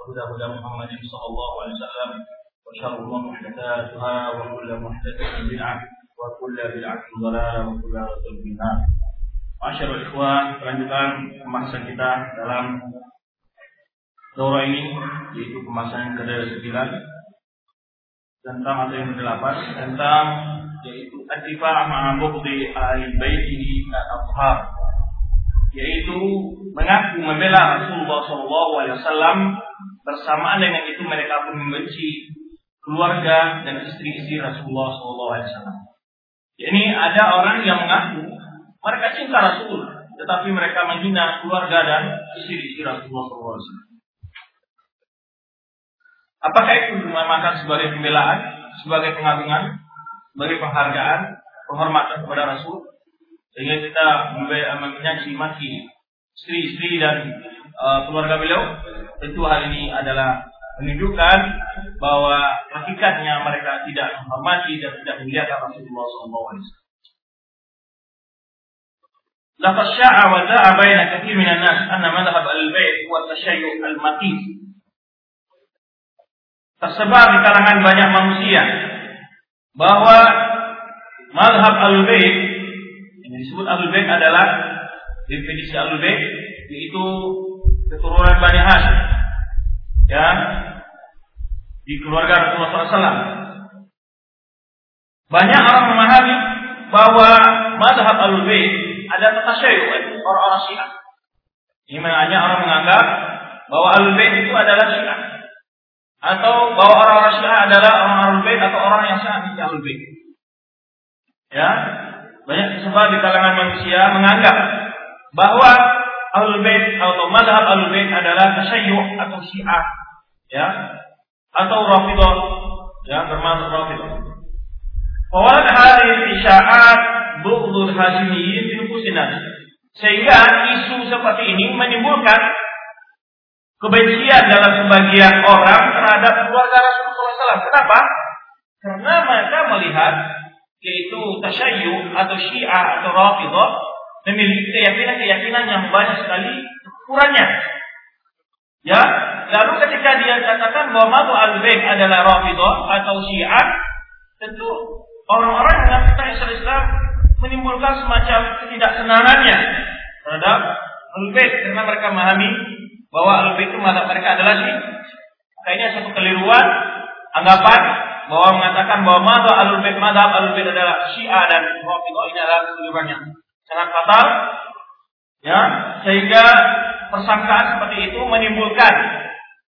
وخير هدى محمد صلى الله عليه وسلم وشر الأمور محدثاتها وكل محدثة بدعة وكل بدعة ضلالة وكل ضلالة في النار. Masyarul ikhwan, kelanjutan pembahasan kita dalam Daurah ini yaitu pembahasan ke-9 tentang atau yang ke-8 tentang yaitu atifah ma'abuk di ahli baitihi al-athhar yaitu mengaku membela Rasulullah SAW bersamaan dengan itu mereka pun membenci keluarga dan istri-istri Rasulullah SAW. Ini ada orang yang mengaku mereka cinta Rasul, tetapi mereka menghina keluarga dan istri-istri Rasulullah SAW. Apakah itu dinamakan sebagai pembelaan, sebagai pengagungan, sebagai penghargaan, penghormatan kepada Rasul? Sehingga kita menyaksi maki istri-istri dan uh, keluarga beliau Tentu hal ini adalah menunjukkan bahwa hakikatnya mereka tidak menghormati dan tidak memuliakan Rasulullah SAW. لقد شاع وذاع بين كثير من الناس أن مذهب البيت هو التشيع المقيت tersebar di kalangan banyak manusia bahwa mazhab al-bait yang disebut al-bait adalah definisi al-bait yaitu keturunan Bani Hashim ya di keluarga Rasulullah SAW. Banyak orang memahami bahwa mazhab al-bait ada tatasyayu orang-orang Syiah. Ini maknanya orang menganggap bahwa al-bait itu adalah Syiah atau bahwa orang-orang Syiah adalah orang-orang bait atau orang yang sangat ahlul bait. Ya, banyak tersebar di kalangan manusia menganggap bahwa bait atau madhab bait adalah tasyayyu atau Syiah, ya, atau Rafidah, ya, termasuk Rafidah. Awal hari isya'at bughdul Hashimiyyin di nufusinas. Sehingga isu seperti ini menimbulkan kebencian dalam sebagian orang terhadap keluarga Rasulullah SAW. Kenapa? Karena mereka melihat yaitu tasyayyu atau syiah atau rafidah memiliki keyakinan-keyakinan yang banyak sekali ukurannya. Ya, lalu ketika dia katakan bahwa Matu al-Bait adalah rafidah atau syiah, tentu orang-orang yang mengatakan Islam menimbulkan semacam ketidaksenangannya terhadap al-Bait karena mereka memahami bahwa al itu mazhab mereka adalah sih. Kayaknya satu keliruan anggapan bahwa mengatakan bahwa mazhab al mazhab al adalah Syiah dan Rafidhah ini adalah keliruan yang sangat fatal. Ya, sehingga persangkaan seperti itu menimbulkan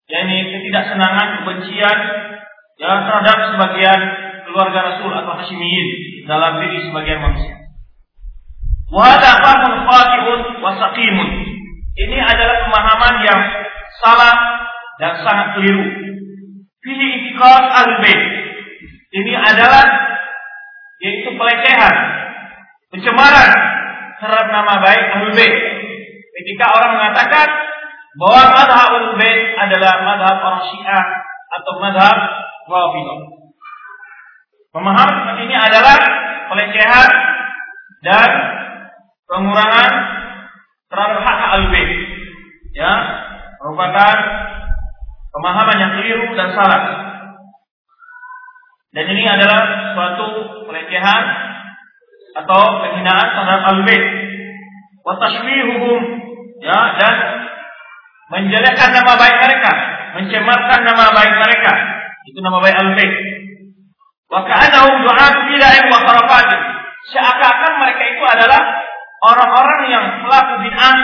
yakni ketidaksenangan, kebencian ya terhadap sebagian keluarga Rasul atau Hashimiyin dalam diri sebagian manusia. Wa hadha fahmun fatihun wa saqimun. Ini adalah pemahaman yang salah dan sangat keliru. Fihi itikad al Ini adalah yaitu pelecehan, pencemaran terhadap nama baik bait. Ketika orang mengatakan bahwa madhab ahlul bait adalah madhab orang Syiah atau madhab Rafidah. Pemahaman seperti ini adalah pelecehan dan pengurangan terhadap hak al-bait. Ya, merupakan pemahaman yang keliru dan salah. Dan ini adalah suatu pelecehan atau penghinaan terhadap al-bait. Wa tashwihuhum ya dan menjelekkan nama baik mereka, mencemarkan nama baik mereka. Itu nama baik al-bait. Wa ka'annahum du'atu bid'ah wa kharafat. Seakan-akan mereka itu adalah orang-orang yang pelaku bid'ah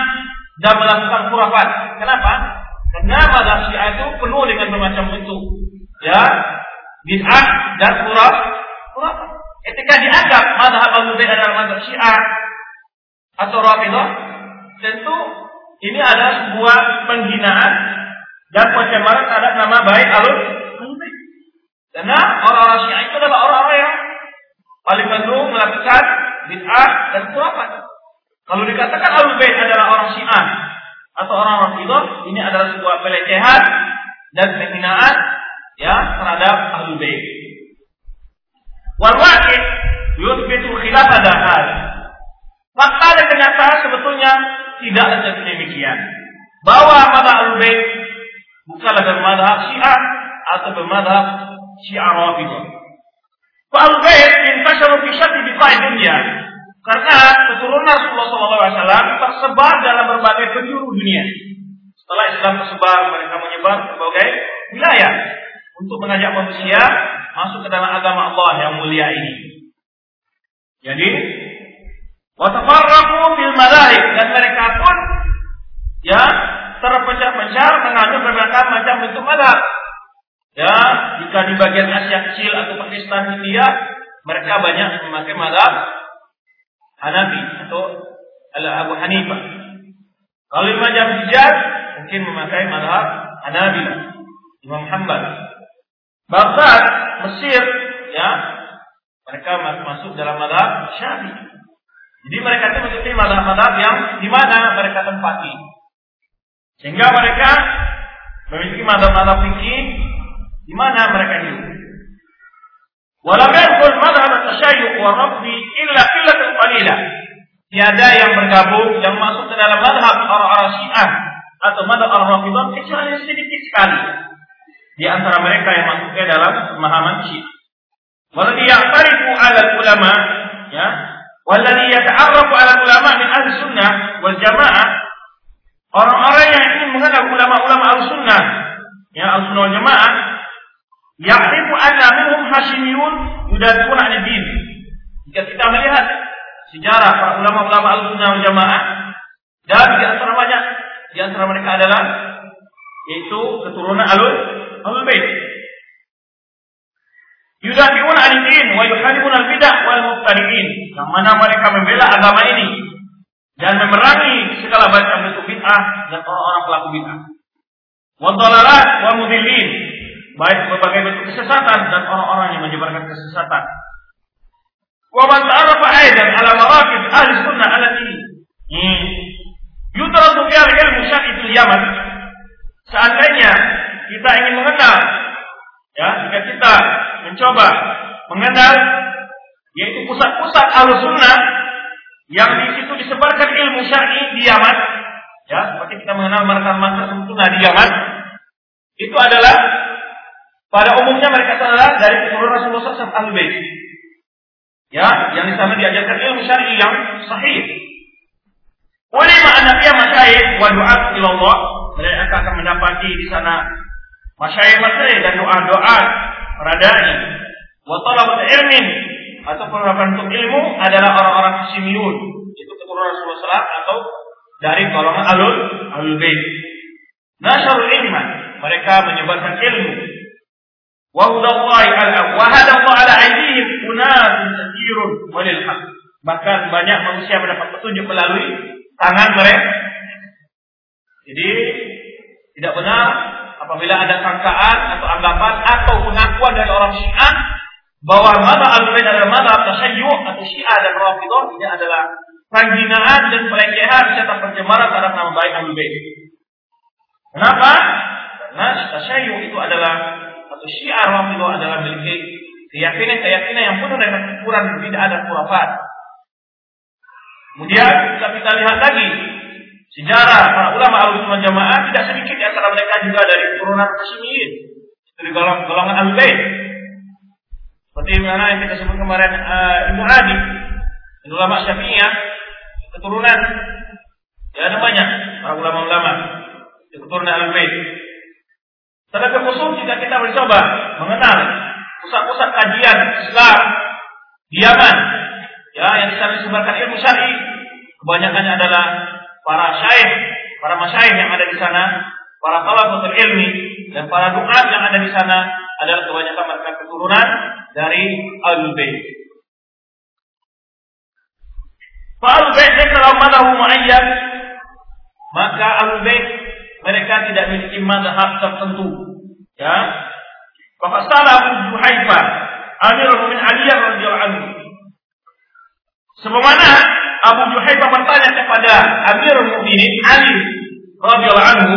dan melakukan khurafat. Kenapa? Karena mazhab Syiah itu penuh dengan bermacam bentuk. Ya, bid'ah dan khuraf, khurafat. Ketika dianggap mazhab Abu adalah mazhab Syiah atau Rafidah, tentu ini adalah sebuah penghinaan dan pencemaran terhadap nama baik alul. Karena orang-orang Syiah itu adalah orang-orang yang paling cenderung melakukan bid'ah dan khurafat. Kalau dikatakan alul bait adalah orang Syiah atau orang Rafidah, ini adalah sebuah pelecehan dan penghinaan ya terhadap alul bait. Wal waqi' yuthbitu khilaf. Fakta dan kenyataan sebetulnya tidak seperti demikian. Bahwa madhab alul bait bukanlah bermadhab Syiah atau bermadhab Syiah Rafidah. Al bait intasyaru fi syatti bifa'i dunia. Karena keturunan Rasulullah SAW tersebar dalam berbagai penjuru dunia. Setelah Islam tersebar, mereka menyebar ke berbagai wilayah untuk mengajak manusia masuk ke dalam agama Allah yang mulia ini. Jadi, watafarraqu fil madahib dan mereka pun ya terpecah-pecah mengambil berbagai macam bentuk madhab. Ya, jika di bagian Asia kecil atau Pakistan India, mereka banyak memakai madhab Hanafi atau Abu Hanifah. Kalau di macam Hijaz, mungkin memakai madhab Hanabi, Imam Hanbal. Baghdad, Mesir, ya, mereka masuk dalam madhab Syafi'i. Jadi mereka itu mengikuti madhab-madhab yang di mana mereka tempati. Sehingga mereka memiliki madhab-madhab fikih di mana mereka hidup. Walam yadkhul madhab at-tashayyuq wa rafdi illa qillatun qalilah. Tiada yang bergabung yang masuk ke dalam madhab orang-orang Syiah atau madhab orang-orang kecuali sedikit sekali di antara mereka yang masuk ke dalam pemahaman Syiah. Waladhi ya'tarifu 'ala ulama ya, waladhi yata'arrafu 'ala ulama min ahli sunnah wal jamaah orang-orang yang ingin mengenal ulama-ulama al-sunnah ya al-sunnah wal jamaah Ya'rifu anna minhum Hashimiyun yudafi'un 'an din. Jika kita melihat sejarah para ulama-ulama Al-Sunnah wal Jamaah dan di antara banyak di antara mereka adalah yaitu keturunan Alul Alul Bait. Yudafi'un 'an din wa yuharibun al-bid'ah wal mubtadi'in. Yang mana mereka membela agama ini dan memerangi segala macam bentuk bid'ah dan orang-orang pelaku bid'ah. Wa dhalalat wa mudillin baik berbagai bentuk kesesatan dan orang-orang yang menyebarkan kesesatan. Wa man ta'arafa aidan ala marakib ahli sunnah allati yudrasu fiha ilmu syar'i Yaman. Seandainya kita ingin mengenal ya, jika kita mencoba mengenal yaitu pusat-pusat ahli sunnah yang di situ disebarkan ilmu syar'i di Yaman, ya, seperti kita mengenal markas-markas sunnah di Yaman, itu adalah pada umumnya mereka adalah dari keturunan Rasulullah SAW Ahlul Bait. Ya, yang di sana diajarkan ilmu syar'i yang sahih. Oleh makna dia masyayikh wa du'at ila Allah, mereka akan mendapati di sana masyayikh-masyayikh dan doa-doa para dai wa talabat ilmin atau untuk ilmu adalah orang-orang Hasimiyun, itu keturunan Rasulullah atau dari golongan alul alul bait. Nasarul ilman, mereka menyebarkan ilmu Wahudallahi ala wahadallahu ala aidihim unasun katsirun walil haq. Bahkan banyak manusia mendapat petunjuk melalui tangan mereka. Jadi tidak benar apabila ada sangkaan atau anggapan atau pengakuan dari orang Syiah bahwa mata al-Bait adalah mata tasyayyu atau Syiah dan Rafidhah ini adalah penghinaan dan pelecehan serta pencemaran terhadap nama baik Al-Bait. Kenapa? Karena tasyayyu itu adalah atau syiar Rafidah adalah memiliki keyakinan-keyakinan yang penuh dengan ukuran tidak ada khurafat. Kemudian kita lihat lagi sejarah para ulama al-sunnah jamaah tidak sedikit di antara mereka juga dari keturunan Hasyimiyin dari golongan golongan al bait. Seperti mana yang kita sebut kemarin uh, Ibnu Adi ulama Syafi'iyah keturunan. Ya ada banyak para ulama-ulama keturunan al bait. Tenaga khusus jika kita mencoba mengenal pusat-pusat kajian Islam di Yaman, ya yang di disebarkan ilmu syar'i, kebanyakannya adalah para syaikh, para masyaikh yang ada di sana, para talabatul ilmi dan para duat yang ada di sana adalah kebanyakan mereka keturunan dari Al Bait. Al Bait kalau madahu maka Al Bait mereka tidak memiliki mazhab tertentu. Ya. salah Abu Juhaifah Amirul Mu'minin Ali radhiyallahu anhu. Sebagaimana Abu Juhaifah bertanya kepada Amirul Mu'minin Ali radhiyallahu anhu,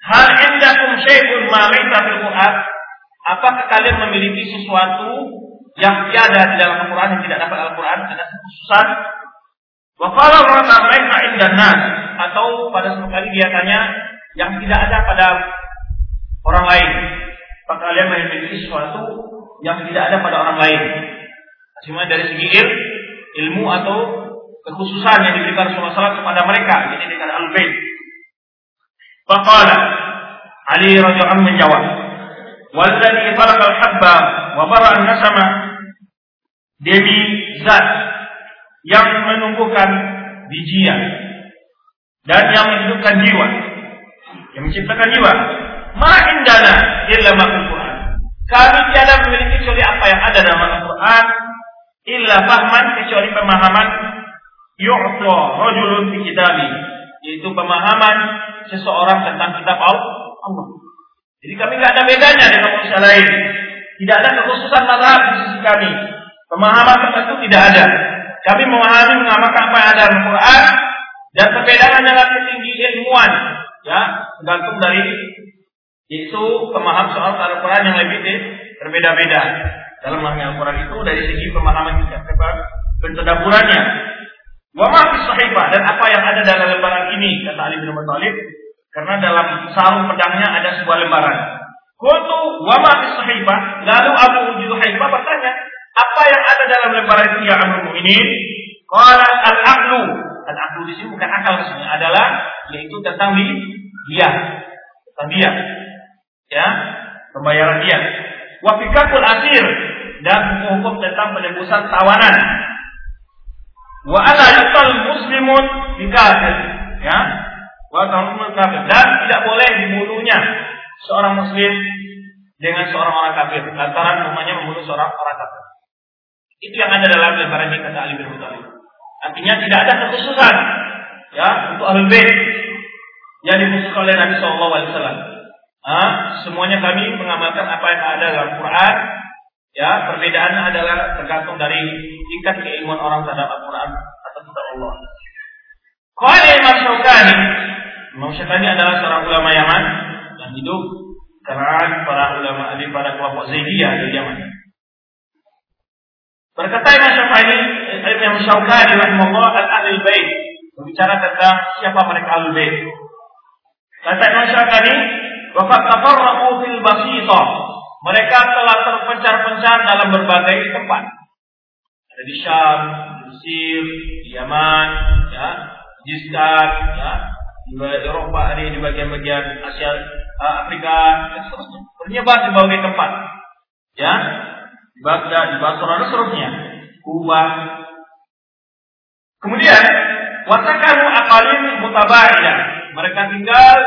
"Hal indakum syai'un ma laysa fil Qur'an?" Apakah kalian memiliki sesuatu yang tiada di dalam Al-Quran yang tidak dapat Al-Quran ada kekhususan? Wa qala laisa indan nas atau pada suatu kali dia tanya yang tidak ada pada orang lain. Apakah kalian memiliki sesuatu yang tidak ada pada orang lain? Cuma dari segi il, ilmu atau kekhususan yang diberikan Rasulullah SAW kepada mereka. Jadi dengan al-bait. Faqala Ali radhiyallahu menjawab, "Wallazi khalaqal habba wa bara'a nasama demi zat yang menumbuhkan bijian dan yang menghidupkan jiwa, yang menciptakan jiwa. Ma indana illa Quran. Kami tiada memiliki kecuali apa yang ada dalam Al-Quran illa fahman kecuali pemahaman yu'ta rajulun fi kitabi yaitu pemahaman seseorang tentang kitab Allah. Jadi kami tidak ada bedanya dengan manusia lain. Tidak ada kekhususan mazhab di sisi kami. Pemahaman tertentu tidak ada. Kami memahami mengamalkan apa yang ada dalam Al-Quran dan perbedaan hanyalah ketinggi ilmuwan. Ya, tergantung dari itu pemaham soal Al-Quran yang lebih berbeda-beda. Dalam memahami Al-Quran itu dari segi pemahaman kita pentadaburannya. Wa ma sahifah dan apa yang ada dalam lembaran ini kata Ali bin Abi Thalib karena dalam sarung pedangnya ada sebuah lembaran. Kuntu wa ma sahifah lalu Abu Juhaifah bertanya, apa yang ada dalam lembaran itu ya Abu ini? Qala al-aqlu. Al-aqlu di sini bukan akal sebenarnya adalah yaitu tentang dia, tentang dia. Ya, pembayaran dia. Wa fikakul asir dan hukum tentang penebusan tawanan. Wa ala yuqal muslimun bikafir. Ya. Wa muslimun kafir dan tidak boleh dibunuhnya seorang muslim dengan seorang orang kafir lantaran rumahnya membunuh seorang orang kafir. Itu yang ada dalam lembaran ini kata Ali bin Abi Artinya tidak ada kekhususan ya untuk ahlul bait yang dikhususkan oleh Nabi Shallallahu Alaihi Wasallam. Ah, semuanya kami mengamalkan apa yang ada dalam Quran. Ya, perbedaannya adalah tergantung dari tingkat keilmuan orang terhadap Al-Quran atau kitab Allah. Qala Imam Syaukani, Imam Syaukani adalah seorang ulama Yaman yang hidup karena para ulama di pada kelompok Zaidiyah di Yaman. Berkata Imam Syafi'i, Imam Syaukani rahimahullah al-ahli bait berbicara tentang siapa mereka ahli bait. Kata Imam Syafi'i, wa qad tafarraqu fil basita. Mereka telah terpencar-pencar dalam berbagai tempat. Ada di Syam, di Mesir, di Yaman, ya, di Jiskan, ya, di Eropa, ada di bagian-bagian Asia, Afrika, dan seterusnya. Bernyebar di berbagai tempat. Ya, di Baghdad, di Basra dan seterusnya. Kubah. Kemudian wasakanu akalin mutabaidah. Mereka tinggal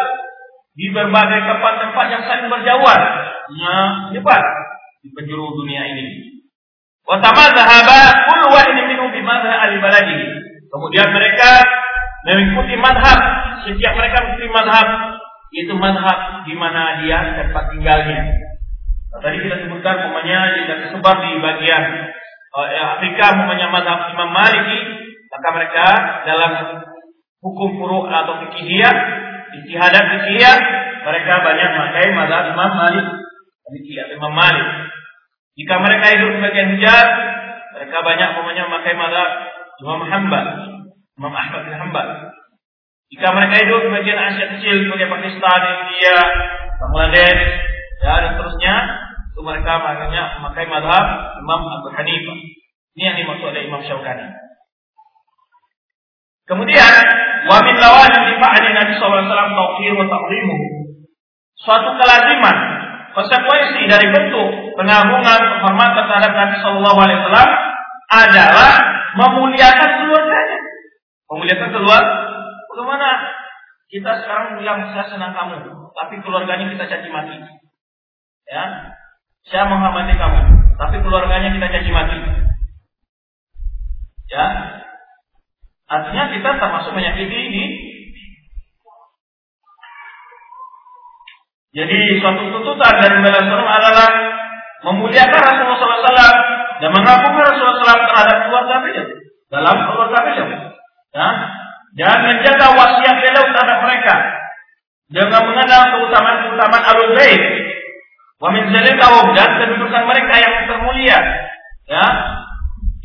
di berbagai tempat-tempat yang saling berjauhan, menyebar di penjuru dunia ini. Wa tamadzahaba kullu wahidin minhum bi madhhab al-baladi. Kemudian mereka mengikuti madhab, setiap mereka mengikuti madhab, itu madhab di mana dia tempat tinggalnya. Nah, tadi kita sebutkan umpamanya jika tersebar di bagian uh, Afrika umpamanya mazhab Imam Maliki, maka mereka dalam hukum furu atau fikihiyah, istihadat fikihiyah, mereka banyak memakai mazhab Imam Malik, fikih Imam Malik. Jika mereka hidup di bagian Hijaz, mereka banyak umpamanya memakai mazhab Imam Hanbal, Imam Ahmad bin Hanbal. Jika mereka hidup di bagian Asia kecil seperti Pakistan, India, Bangladesh, dan seterusnya itu mereka makanya memakai madhab Imam Abu Hanifah ini yang dimaksud oleh Imam Syaukani kemudian wa min lawazim difa'ali Nabi SAW tawqir wa ta'zimu suatu kelaziman konsekuensi dari bentuk pengagungan penghormatan terhadap Nabi Shallallahu Alaihi Wasallam adalah memuliakan keluarganya. Memuliakan keluar, bagaimana kita sekarang bilang saya senang kamu, tapi keluarganya kita caci maki. Ya, saya menghormati kamu, tapi keluarganya kita caci maki. Ya, artinya kita termasuk menyakiti ini Jadi suatu tuntutan dari Rasulullah adalah memuliakan Rasulullah SAW dan mengakui Rasulullah SAW terhadap keluarga beliau dalam keluarga beliau. Ya, dan menjaga wasiat beliau terhadap mereka. Dengan mengenal keutamaan-keutamaan alul bait. Wa min kaum dan kedudukan mereka yang termulia. Ya.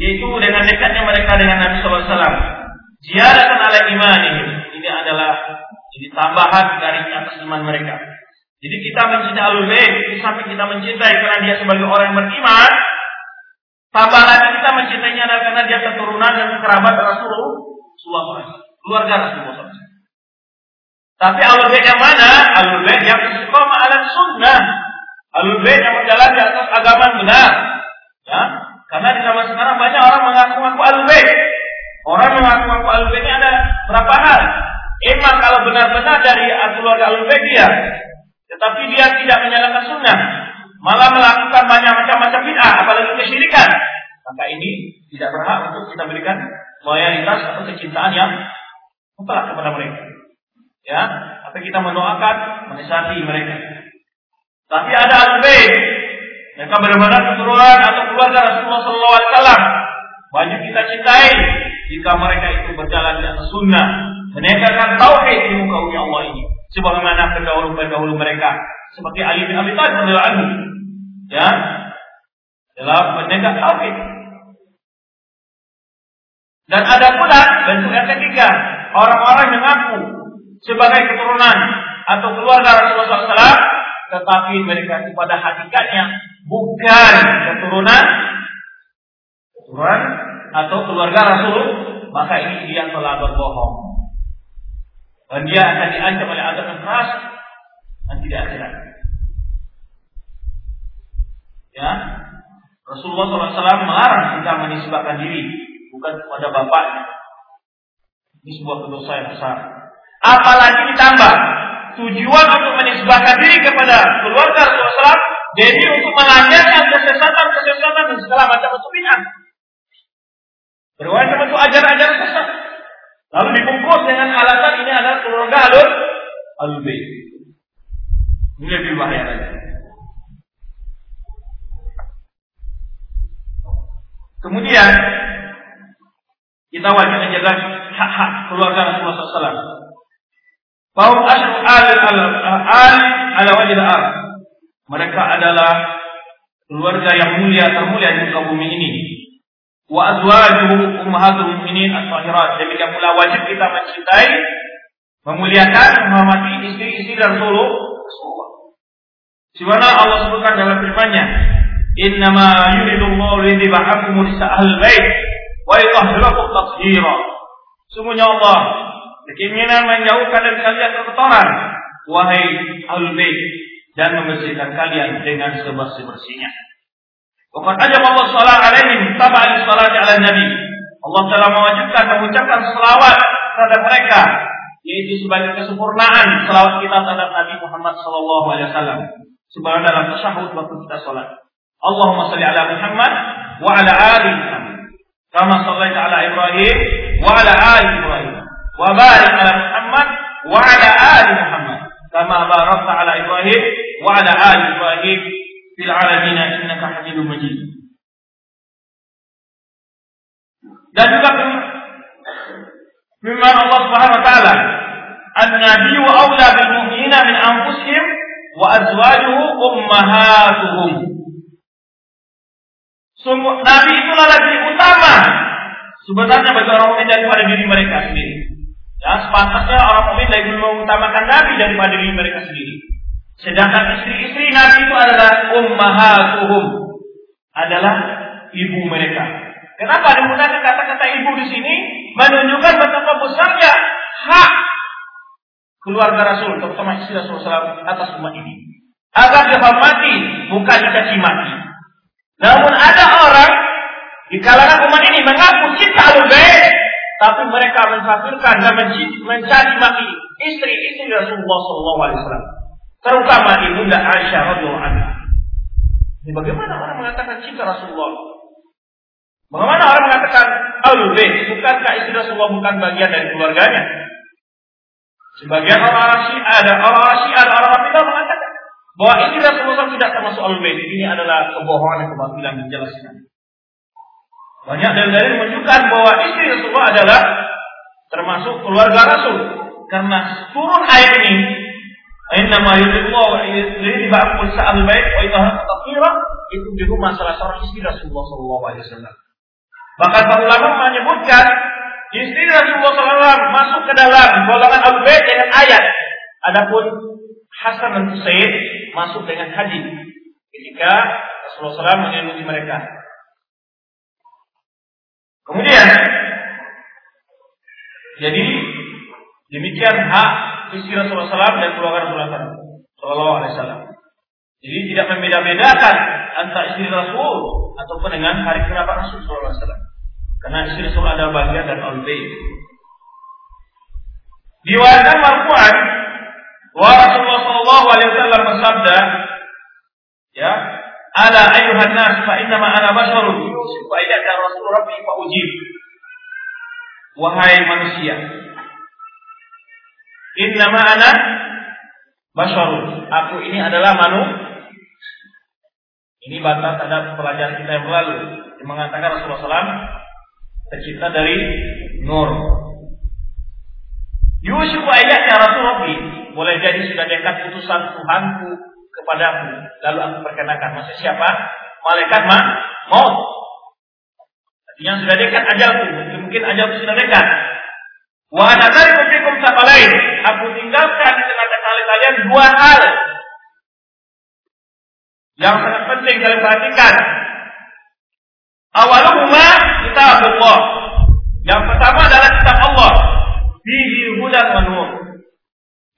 Yaitu dengan dekatnya mereka dengan Nabi sallallahu alaihi wasallam ziyadatan ala imani ini adalah ini tambahan dari atas iman mereka jadi kita mencintai alul samping kita mencintai karena dia sebagai orang yang beriman tambah lagi kita mencintainya adalah karena dia keturunan dan kerabat Rasulullah keluarga Rasulullah SAW. Tapi alul yang mana? Alul yang istiqomah ala sunnah. Alul yang berjalan di atas agama benar. Ya, karena di zaman sekarang banyak orang mengaku-ngaku alul. Orang mengaku-ngaku alul bait ada berapa hal. Emang kalau benar-benar dari keluarga bait dia, tetapi dia tidak menyalakan sunnah, malah melakukan banyak macam-macam bid'ah, apalagi kesyirikan, maka ini tidak berhak untuk kita berikan loyalitas atau kecintaan yang mutlak kepada mereka. Ya, tapi kita mendoakan, menasihati mereka. Tapi ada al mereka benar-benar keturunan atau keluarga Rasulullah Wasallam. Wajib kita cintai jika mereka itu berjalan di atas sunnah, menegakkan tauhid di muka bumi Allah ini. Sebagaimana pendahulu-pendahulu mereka, seperti Ali bin Abi Thalib radhiyallahu ya, dalam menegak tauhid. Dan ada pula bentuk yang ketiga, orang-orang yang mengaku sebagai keturunan atau keluarga Rasulullah SAW, tetapi mereka itu pada hakikatnya bukan keturunan, keturunan atau keluarga Rasul, maka ini dia telah berbohong. Dan dia akan diancam oleh azab yang keras dan tidak akhirat. Ya, Rasulullah SAW melarang kita menisbahkan diri bukan kepada bapaknya, ini sebuah dosa yang besar. Apalagi ditambah tujuan untuk menisbahkan diri kepada keluarga Rasulullah jadi untuk melanjutkan kesesatan-kesesatan dan segala macam bid'ah. Berwajib untuk ajaran-ajaran sesat. Lalu dibungkus dengan alasan ini adalah keluarga alur alur Ini lebih bahaya lagi. Kemudian kita wajib menjaga hak-hak keluarga Rasulullah SAW. Bahwa asru al al al ala wajib al Mereka adalah keluarga yang mulia termulia di muka bumi ini. Wa azwajuhu ummahatul mu'minin as-sahirat. Demikian pula wajib kita mencintai, memuliakan, menghormati istri-istri Rasulullah. Sebagaimana Allah sebutkan dalam firman-Nya, "Innama yuridullahu lidhiba ankum al bait wa yutahhirakum tathira." Sungguhnya Allah berkeinginan menjauhkan dari kalian kotoran, wahai ahlul bait, dan membersihkan kalian dengan sebersih-bersihnya. Bukan aja mau salat alaihim taba'an salat ala nabi. Allah telah mewajibkan mengucapkan selawat terhadap mereka yaitu sebagai kesempurnaan selawat kita terhadap Nabi Muhammad sallallahu alaihi wasallam. Sebagaimana dalam tasyahud waktu kita salat. Allahumma salli ala Muhammad wa ala ali Muhammad. Kama salli ala Ibrahim wa ala ali Ibrahim. Wa barik ala Muhammad wa ala ali Muhammad. Kama barakta ala Ibrahim wa ala ali Ibrahim في العالمين إنك حميد مجيد dan juga firman Allah Subhanahu wa taala An-Nabi wa awla bil mu'minina min anfusihim wa azwajuhu ummahatuhum Sungguh Nabi itulah lebih utama sebenarnya bagi orang mukmin daripada diri mereka sendiri. Ya, sepantasnya orang mukmin lebih mengutamakan Nabi daripada diri mereka sendiri. Sedangkan istri-istri Nabi itu adalah ummahatuhum. Adalah ibu mereka. Kenapa digunakan kata-kata ibu di sini? Menunjukkan betapa besarnya hak keluarga Rasul, terutama istri Rasul SAW atas umat ini. Agar dihormati, bukan dicaci maki. Namun ada orang di kalangan umat ini mengaku cinta alul tapi mereka mensafirkan dan mencari maki istri-istri Rasulullah SAW. Terutama ibunda Aisyah radhiyallahu anha. Bagaimana orang mengatakan cinta Rasulullah? Bagaimana orang mengatakan Ahlul Bait? Bukankah istri Rasulullah bukan bagian dari keluarganya? Sebagian orang Syiah ada orang Syiah ada orang Rafidah mengatakan bahwa istri Rasulullah tidak termasuk al bait ini adalah kebohongan dan kebatilan dijelaskan. Banyak dalil-dalil menunjukkan bahwa istri Rasulullah adalah termasuk keluarga Rasul karena turun ayat ini Innama yuridullahu yuridu ba'kul sa'al baik wa idha taqira itu juga masalah seorang istri Rasulullah sallallahu alaihi wasallam. Bahkan para ulama menyebutkan istri Rasulullah SAW masuk ke dalam golongan al bait dengan ayat. Adapun Hasan dan Husain masuk dengan hadis ketika Rasulullah SAW menyelimuti mereka. Kemudian jadi demikian hak istri Rasulullah SAW dan keluarga Rasulullah SAW. Jadi tidak membeda-bedakan antara istri Rasul ataupun dengan hari kerabat Rasul SAW. Karena istri Rasul ada bagian dan al Diwayatkan marfu'an wa Rasulullah sallallahu alaihi wasallam bersabda ya ala ayuhan nas fa inna ma ana basharun yusifu ayyaka rasul rabbi fa ujib wahai manusia inna ma ana basharun aku ini adalah manusia ini bantah terhadap pelajaran kita yang lalu yang mengatakan Rasulullah SAW tercipta dari nur. Yusuf ayat ya Rasulullah boleh jadi sudah dekat utusan Tuhanku kepadamu. Lalu aku perkenakan maksud siapa? Malaikat ma maut. Artinya sudah dekat ajalku. Mungkin ajalku sudah dekat. Wa ana tarikum fikum lain. Aku tinggalkan di tengah-tengah kalian dua hal yang sangat penting kalian perhatikan. Awaluhuma kitabullah. Yang pertama adalah kitab Allah. Fihi hudan wa nur.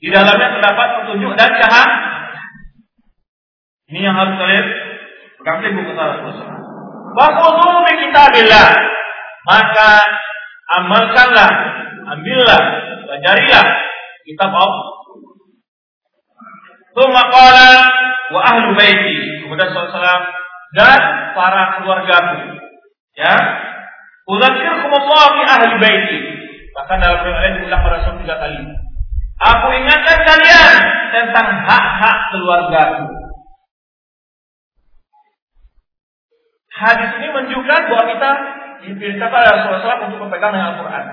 Di dalamnya terdapat petunjuk dan cahaya. Ini yang harus kalian pegang teguh kata Rasulullah. Wa khudhu bi kitabillah. Maka amalkanlah, ambillah, pelajarilah kitab Allah. Tsumma qala wa ahlu baiti. Kemudian SAW dan para keluargaku. Ya. Udzakirkumullah fi ahli baiti. Bahkan dalam riwayat diulang pada Rasul tiga kali. Aku ingatkan kalian tentang hak-hak keluargaku. Hadis ini menunjukkan bahwa kita diperintahkan oleh Rasulullah untuk berpegang dengan Al-Quran.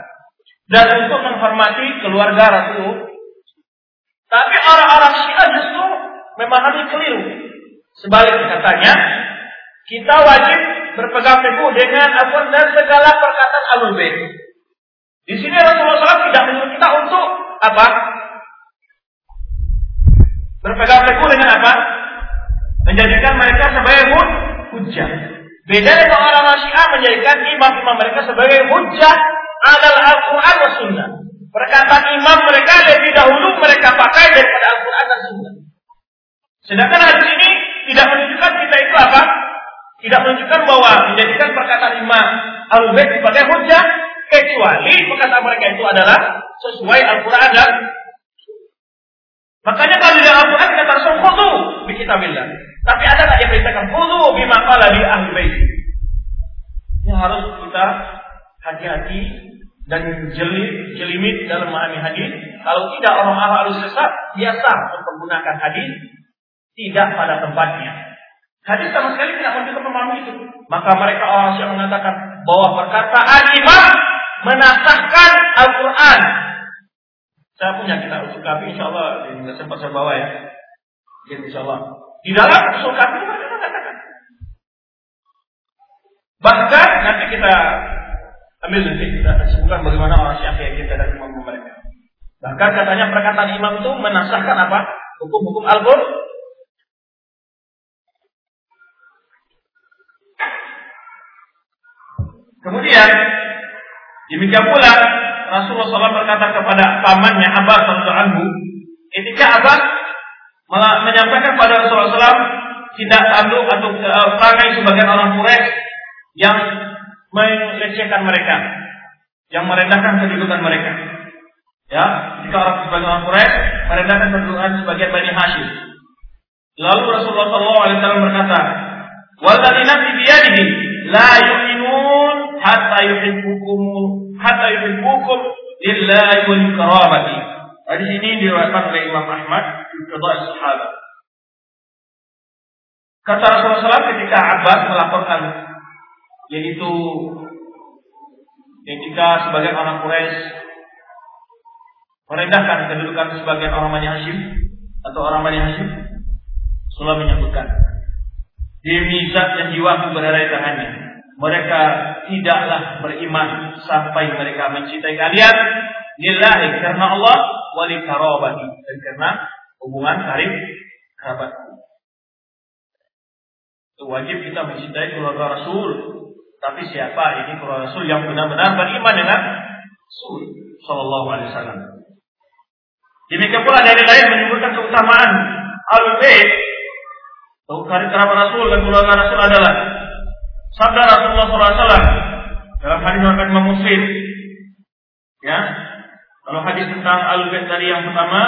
Dan untuk menghormati keluarga Rasul tapi orang-orang Syiah justru memahami keliru. Sebaliknya katanya, kita wajib berpegang teguh dengan Al-Quran dan segala perkataan Ahlul Bait. Di sini Rasulullah SAW tidak menyuruh kita untuk apa? Berpegang teguh dengan apa? Menjadikan mereka sebagai hujah. Beda dengan orang Syiah menjadikan imam-imam mereka sebagai hujah adalah Al-Quran wa Sunnah. Perkataan imam mereka lebih dahulu mereka pakai daripada Al-Quran dan Sunnah. Sedangkan hadis ini tidak menunjukkan kita itu apa? Tidak menunjukkan bahwa menjadikan perkataan imam Al-Bait sebagai hujah kecuali perkataan mereka itu adalah sesuai Al-Quran dan Makanya kalau dalam Al-Quran kita langsung khudu di kitabillah. Tapi ada yang beritakan khudu bima qala di ahli bait. Yang harus kita hati-hati dan jeli, jelimit dalam memahami hadis. Kalau tidak orang harus sesat, biasa untuk menggunakan hadis tidak pada tempatnya. Hadis sama sekali tidak menunjukkan memahami itu. Maka mereka orang yang mengatakan bahwa perkataan imam menasahkan Al-Quran. Saya punya kitab usul kafi, insya Allah tidak sempat saya bawa ya. Insya Allah. Di dalam usul kafi. Bahkan nanti kita Ambil nanti kita sebutkan bagaimana orang syafi'i dan imam mereka. Bahkan katanya perkataan imam itu menasahkan apa? Hukum-hukum Al-Qur'an. Kemudian demikian pula Rasulullah SAW berkata kepada pamannya Abbas radhiyallahu ketika Abbas menyampaikan pada Rasulullah SAW tidak tanduk atau uh, perangai sebagian orang Quraisy yang melecehkan mereka, yang merendahkan kedudukan mereka. Ya, jika orang sebagian orang Quraisy merendahkan kedudukan sebagian Bani Hashim. Lalu Rasulullah SAW berkata, "Walladzi nafsi biyadihi la yu'minun hatta yuhibbukum hatta yuhibbukum lillahi wal karamati." Hadis ini diriwayatkan oleh Imam Ahmad di Qadha Sahabat. Kata Rasulullah SAW ketika Abbas melaporkan yaitu ketika sebagian orang Quraisy merendahkan kedudukan sebagian orang Bani Hashim atau orang Bani Hashim, Rasulullah menyebutkan demi zat yang jiwaku berada di tangannya. Mereka tidaklah beriman sampai mereka mencintai kalian lillahi karena Allah wali karabati dan karena hubungan karib kerabat. Itu wajib kita mencintai keluarga Rasul. Tapi siapa ini Rasul yang benar-benar beriman dengan Rasul Sallallahu Alaihi Wasallam. Demikian pula dari lain menyebutkan keutamaan al bait karib kerabat Rasul dan keluarga Rasul adalah sabda Rasulullah SAW dalam hadis yang Imam Muslim. Ya, kalau hadis tentang al bait tadi yang pertama,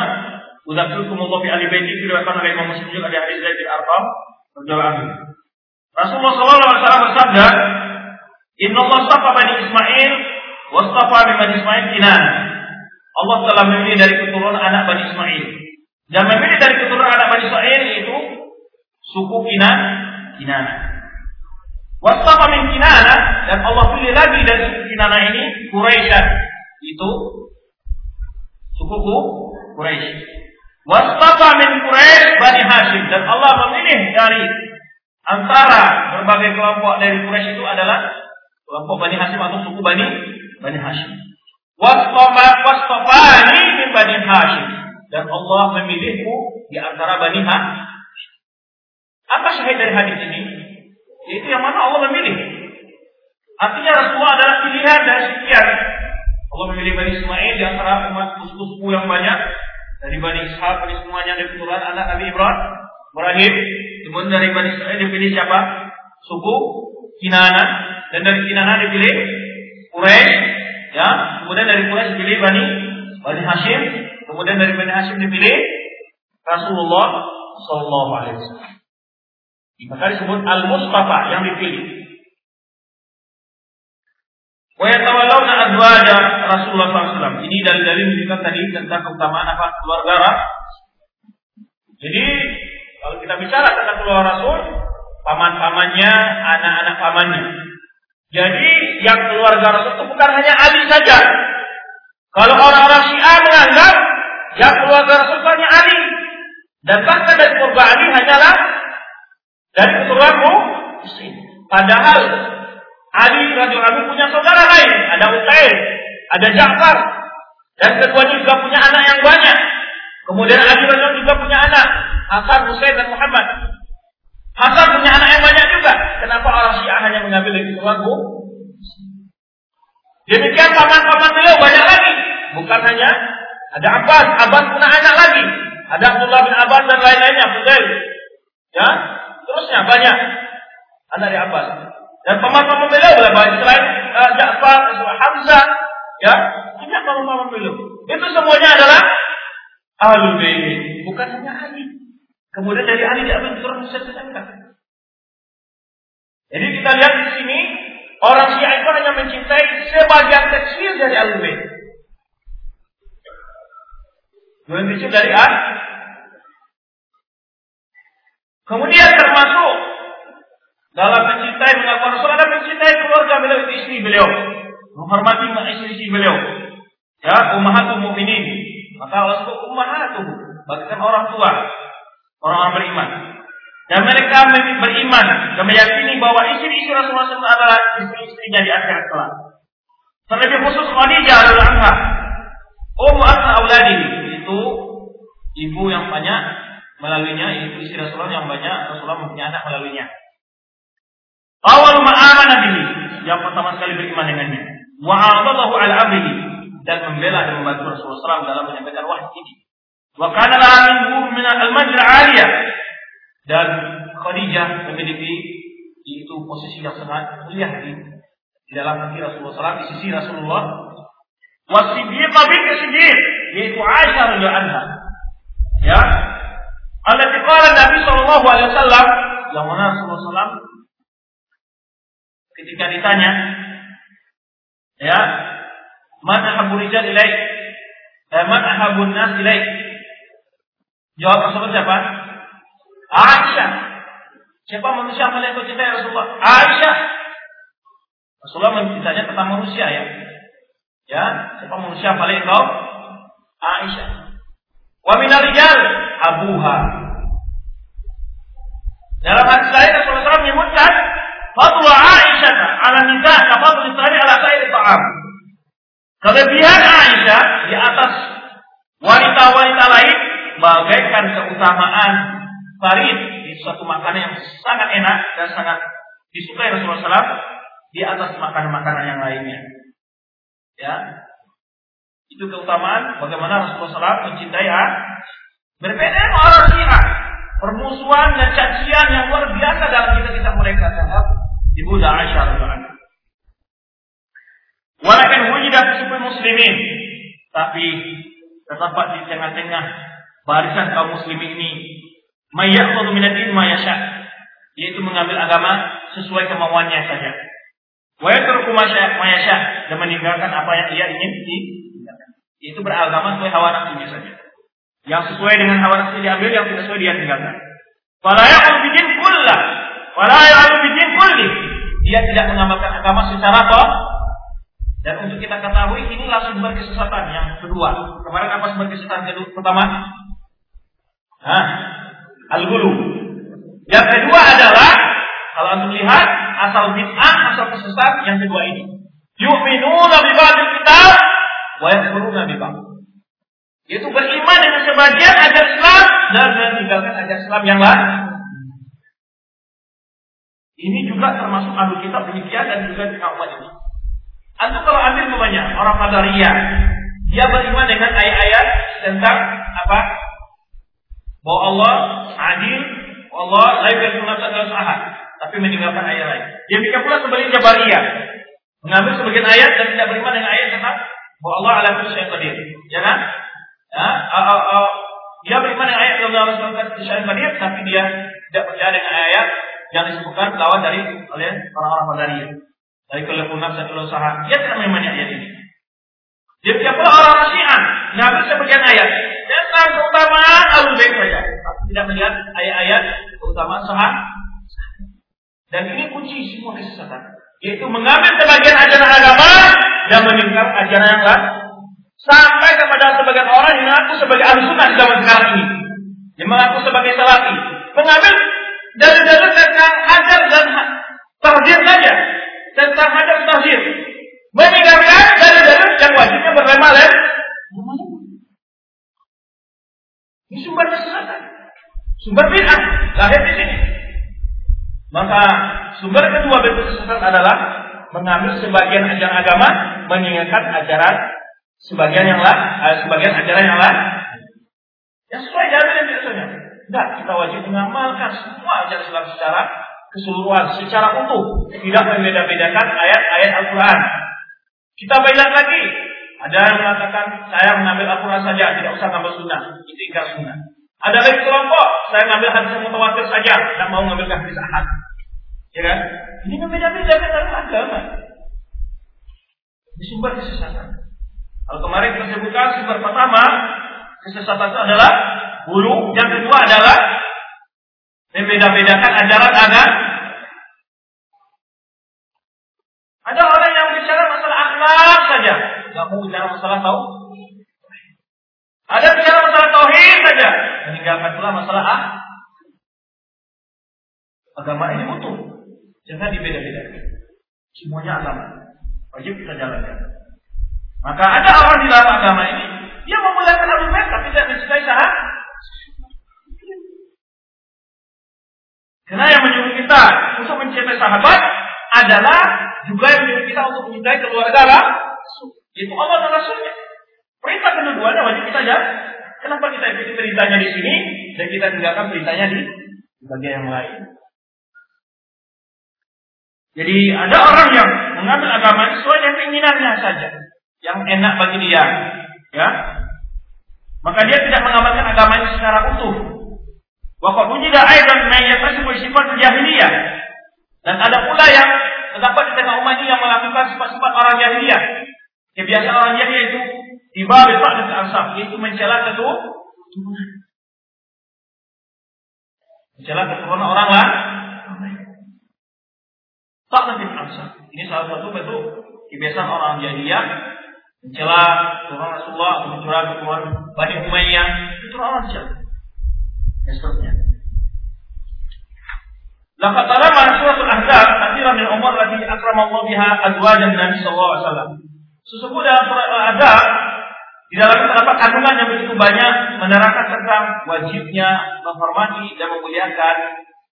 Udzakirukum Allah fi ahli baiti diriwayatkan oleh Imam Muslim juga dari hadis Zaid bin Arqam radhiyallahu Rasulullah SAW bersabda, Inna Allah safa Bani Ismail, wastafa Bani Ismail Kinan. Allah telah memilih dari keturunan anak Bani Ismail. Dan memilih dari keturunan anak Bani Ismail itu suku Kinan, Kinana. Wastafa min Kinana dan Allah pilih lagi dari suku Kinana ini Quraisy. Itu sukuku Quraisy. Wastafa min Quraisy Bani Hashim dan Allah memilih dari antara berbagai kelompok dari Quraisy itu adalah kelompok Bani Hashim atau suku Bani Bani Hashim. Wastofani min Bani Hashim dan Allah memilihmu di antara Bani Hashim. Apa syahid dari hadis ini? Itu yang mana Allah memilih. Artinya Rasulullah adalah pilihan dari sekian. Allah memilih Bani Ismail di antara umat suku-suku yang banyak dari Bani Ishaq, Bani semuanya dari keturunan anak Nabi Ibrahim, Ibrahim Kemudian dari Bani Israel dipilih siapa? Suku Kinana dan dari Kinana dipilih Quraisy, ya. Kemudian dari Quraisy dipilih Bani Bani Hashim, kemudian dari Bani Hashim dipilih Rasulullah Sallallahu Alaihi Wasallam. Maka disebut Al-Mustafa yang dipilih. Wa yatawallawna azwaja Rasulullah SAW. Ini dari-dari menunjukkan tadi tentang keutamaan apa keluarga. Jadi kalau kita bicara tentang keluarga Rasul, paman-pamannya, anak-anak pamannya. Jadi yang keluarga Rasul itu bukan hanya Ali saja. Kalau orang-orang Syiah menganggap yang keluarga Rasul hanya Ali. Dan bahkan dari keluarga Ali hanyalah dari keturunan Muslim. Padahal Ali radhiyallahu punya saudara lain, ada Utsaiz, ada Ja'far, dan keduanya juga punya anak yang banyak. Kemudian Ali radhiyallahu juga punya anak, Hasan, Husain dan Muhammad. Hasan punya anak yang banyak juga. Kenapa orang Syiah hanya mengambil dari keluarga? Demikian paman-paman beliau banyak lagi. Bukan hanya ada Abbas, Abbas punya anak lagi. Ada Abdullah bin Abbas dan lain-lainnya, Fudail. Ya, terusnya banyak anak dari Abbas. Dan paman-paman beliau banyak selain uh, Ja'far, Hamzah, ya, banyak paman-paman beliau. Itu semuanya adalah Ahlul Bait, bukan hanya Ali. Kemudian dari Ali diambil turun tersangka. Jadi kita lihat di sini orang Syiah itu hanya mencintai sebagian kecil dari Ahlul Bait. Yang kecil dari Ali. Kemudian termasuk dalam mencintai mengaku Rasul ada mencintai keluarga beliau itu istri beliau, menghormati istri-istri beliau. Ya, ummahatul mukminin. Maka Allah sebut ummahatul, bahkan orang tua orang-orang beriman. Dan mereka beriman dan meyakini bahwa istri-istri Rasulullah SAW adalah istri-istrinya di akhirat kelak. Terlebih khusus Khadijah adalah anha. Ummu Asma Auladi itu ibu yang banyak melaluinya, ibu istri Rasulullah yang banyak Rasulullah mempunyai anak melaluinya. Awal ma'aman Nabi yang pertama sekali beriman dengannya. Wa'adalahu ala amrihi dan membela dan membantu Rasulullah SAW dalam menyampaikan wahyu ini. Wa kana laha min al-majra. Dan Khadijah memiliki itu posisi yang sangat mulia di, di dalam hati Rasulullah SAW, di sisi Rasulullah. Wasiddiqah binti Siddiq, yaitu Aisyah radhiyallahu anha. Ya. Allati qala Nabi sallallahu alaihi wasallam, yang mana Rasulullah SAW ketika ditanya, ya, man ahabbu rijal ilaik? Eh, man ahabbu nas ilaik? Jawab tersebut siapa? Aisyah. Siapa manusia paling kau cintai Rasulullah? Aisyah. Rasulullah mencintainya tentang manusia ya. Ya, siapa manusia paling kau? Aisyah. Wa minal rijal abuha. Dalam hadis lain Rasulullah SAW menyebutkan Fadlu Aisyah ala nisa kafadlu Israel ala sairi ta'am. Kelebihan Aisyah di atas wanita-wanita lain bagaikan keutamaan farid di suatu makanan yang sangat enak dan sangat disukai Rasulullah SAW di atas makanan-makanan yang lainnya. Ya, itu keutamaan bagaimana Rasulullah SAW mencintai A. Berbeda orang Syiah. Permusuhan dan cacian yang luar biasa dalam kita-kita mereka terhadap Ibu Aisyah radhiyallahu Walakin supaya muslimin. Tapi terdapat di tengah-tengah barisan kaum muslimin ini mayyaqulu min ad-din ma yasha yaitu mengambil agama sesuai kemauannya saja. Wa yatruku ma yasha dan meninggalkan apa yang ia ingin itu beragama sesuai hawa nafsunya saja. Yang sesuai dengan hawa nafsu diambil, yang tidak sesuai dia tinggalkan. Wala ya'ul bidin kullah. Wala ya'ul bidin kulli. Dia tidak mengamalkan agama secara toh. Dan untuk kita ketahui ini langsung sumber kesesatan yang kedua. Kemarin apa sumber kesesatan kedua? Pertama? Hah? Al-gulu. Yang kedua adalah kalau anda lihat asal bid'ah, asal kesesat yang kedua ini. Yu'minuna bi ba'dil kitab wa yakfuruna bi Itu beriman dengan sebagian ajar Islam dan meninggalkan ajar Islam yang lain. Ini juga termasuk ahlu kitab demikian dan juga di umat ini. Antum kalau ambil namanya orang Qadariyah, dia beriman dengan ayat-ayat tentang apa? Bahwa Allah adil, Allah la yukallifu nafsan illa tapi meninggalkan ayat lain. Dia pikir pula sebagai Jabariyah, mengambil sebagian ayat dan tidak beriman dengan ayat tentang bahwa Allah ala kulli syai'in qadir. Ya kan? Ya, uh, uh, dia beriman dengan ayat yang Allah SWT syai'in qadir tapi dia tidak percaya dengan ayat yang disebutkan lawan dari oleh orang-orang Qadariyah. Dari kelebun nafs dan usaha. Dia tidak memahami ayat ini. Dia siapa orang Syiah mengambil sebagian ayat tentang keutamaan Abu Baik saja, tapi tidak melihat ayat-ayat keutamaan sahah. Dan ini kunci semua kesesatan, yaitu mengambil sebagian ajaran agama dan meninggal ajaran yang lain. Sampai kepada sebagian orang yang mengaku sebagai ahli sunnah zaman sekarang ini. Yang mengaku sebagai salafi. Mengambil dalil-dalil tentang hajar dan tahdir saja. Tentang hajar tahdir. Meninggalkan dalil-dalil yang wajibnya berlema Ini sumber kesesatan. Sumber bid'ah. Lahir di sini. Maka sumber kedua bentuk kesesatan adalah mengambil sebagian ajaran agama, meninggalkan ajaran sebagian yang lain, eh, sebagian ajaran yang lain. Yang sesuai dalil yang biasanya. Tidak, kita wajib mengamalkan semua ajaran Islam secara keseluruhan, secara utuh. Tidak membeda-bedakan ayat-ayat Al-Quran. Kita banyak lagi. Ada yang mengatakan, saya mengambil Al-Quran saja, tidak usah ngambil sunnah. Itu ikhlas sunnah. Ada lagi kelompok, saya mengambil hadis yang mutawatir saja, tidak mau mengambil hadis ahad. Ya kan? Ini membeda-bedakan dalam agama. Ini sumber kesesatan. Kalau kemarin kita sebutkan sumber pertama, kesesatan itu adalah bulu. Yang kedua adalah membeda-bedakan ajaran agama. Ada orang yang bicara masalah akhlak saja, nggak mau bicara masalah tahu. Ada bicara masalah tauhid saja, meninggalkan pula masalah ah. Agama ini utuh. Jangan dibeda-bedakan. Semuanya agama. Wajib kita jalankan. Maka ada orang di dalam agama ini, dia memulakan Abu Bakar tapi tidak mencintai sahabat. Karena yang menyuruh kita untuk mencintai sahabat adalah juga yang menyuruh kita untuk mencintai keluarga lah. Itu Allah dan Rasulnya. Perintah kedua-duanya wajib kita jalan. Kenapa kita ikuti perintahnya di sini dan kita tinggalkan perintahnya di bagian yang lain? Jadi ada orang yang mengambil agama sesuai dengan keinginannya saja, yang enak bagi dia, ya. Maka dia tidak mengamalkan agamanya secara utuh. Waqad wujida aidan man yatasifu sifat jahiliyah. Dan ada pula yang terdapat di tengah umat ini yang melakukan sifat-sifat orang jahiliyah. Kebiasaan jahiliyah itu besar dan ansab, yaitu mencela keturunan. Mencela keturunan orang lah Ini salah satu bentuk kebiasaan orang jahiliyah mencela Tuhan Rasulullah mencela Tuhan Bani Umayyah itu orang jahat. Dan seterusnya. Laqad talama suratul Ahzab kathiran umur lati akramallahu biha azwajan Nabi sallallahu alaihi wasallam. Sesungguhnya dalam surat Al-Ahzab di dalamnya terdapat kandungan yang begitu banyak menerangkan tentang wajibnya menghormati dan memuliakan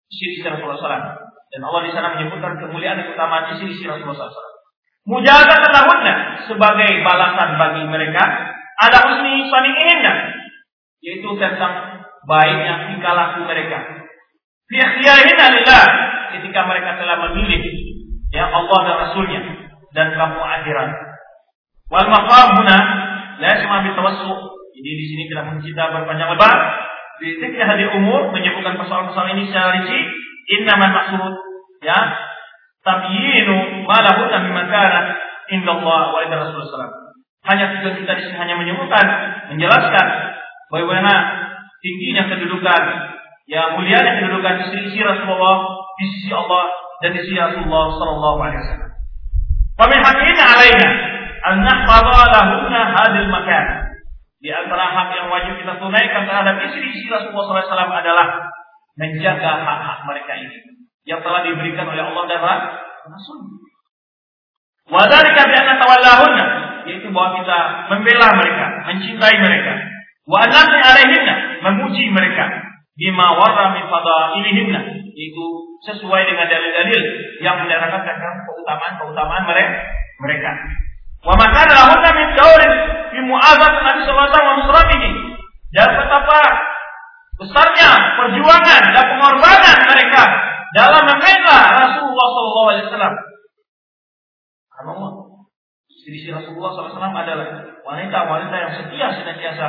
istri-istri Rasulullah SAW. Dan Allah di sana menyebutkan kemuliaan dan keutamaan istri-istri Rasulullah SAW. Mujahatan lahunna sebagai balasan bagi mereka ada husni sani'ihinna yaitu tentang baiknya tingkah laku mereka. Fi ikhtiyarihinna lillah ketika mereka telah memilih ya Allah dan Rasulnya dan kamu akhirat. Wal maqam huna la yasma bi tawassu. Jadi di sini tidak mencerita berpanjang lebar. Di zikri hadir umur menyebutkan persoalan-persoalan ini secara rinci. Innamal maksud ya tabyinu ma lahu min makana inda Allah wa inda Rasulullah. Hanya tujuan kita di sini hanya menyebutkan, menjelaskan bagaimana tingginya kedudukan, ya mulianya kedudukan istri-istri Rasulullah di sisi Allah dan di sisi Rasulullah Sallallahu Alaihi Wasallam. Kami hakina alaina an nahfadha lahunna hadil makan. Di antara hak yang wajib kita tunaikan terhadap istri-istri Rasulullah SAW adalah menjaga hak-hak mereka ini yang telah diberikan oleh Allah dan Rasul. Wadhalika bi anna tawallahunna yaitu bahwa kita membela mereka, mencintai mereka. Wa anna alaihinna memuji mereka bima warra min fadailihinna yaitu sesuai dengan dalil-dalil yang menerangkan tentang keutamaan-keutamaan mereka. mereka. Wa makana lahunna min daurin fi mu'azat Nabi sallallahu alaihi wasallam dan betapa besarnya perjuangan dan pengorbanan mereka dalam membela Rasulullah Sallallahu Alaihi Wasallam. Allah, istri Rasulullah SAW adalah wanita-wanita yang setia senantiasa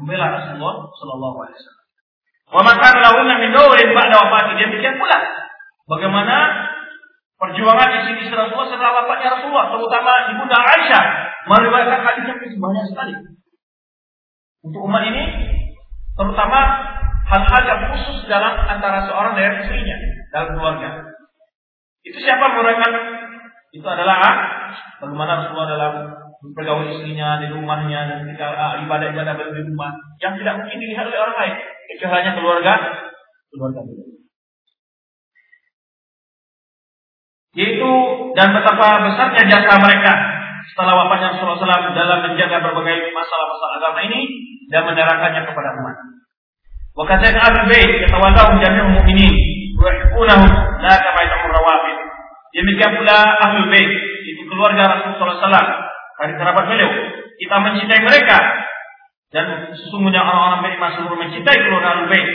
membela Rasulullah Sallallahu Alaihi Wasallam. Wa makan lahunna min daurin ba'da wafati. Demikian pula bagaimana perjuangan istri Rasulullah setelah wafatnya Rasulullah, terutama ibunda Aisyah meriwayatkan hadis yang banyak sekali. Untuk umat ini, terutama hal-hal yang khusus dalam antara seorang dan istrinya dalam keluarga. Itu siapa mereka? Itu adalah ah, bagaimana Rasulullah dalam bergaul istrinya di rumahnya dan ketika ah, ibadah-ibadah di rumah yang tidak mungkin dilihat oleh orang lain kecuali hanya keluarga keluarga yaitu dan betapa besarnya jasa mereka setelah wafatnya Rasulullah SAW dalam menjaga berbagai masalah-masalah agama ini dan menerangkannya kepada umat. Wakatnya Abu Bait yatawallahum jami'ul mu'minin yuhibbunahum la kama yahibbu rawafid. Demikian pula Ahlul Bait, itu keluarga Rasulullah SAW, dari kerabat beliau. Kita mencintai mereka dan sesungguhnya orang-orang baik masuk mencintai keluarga Ahlul Bait.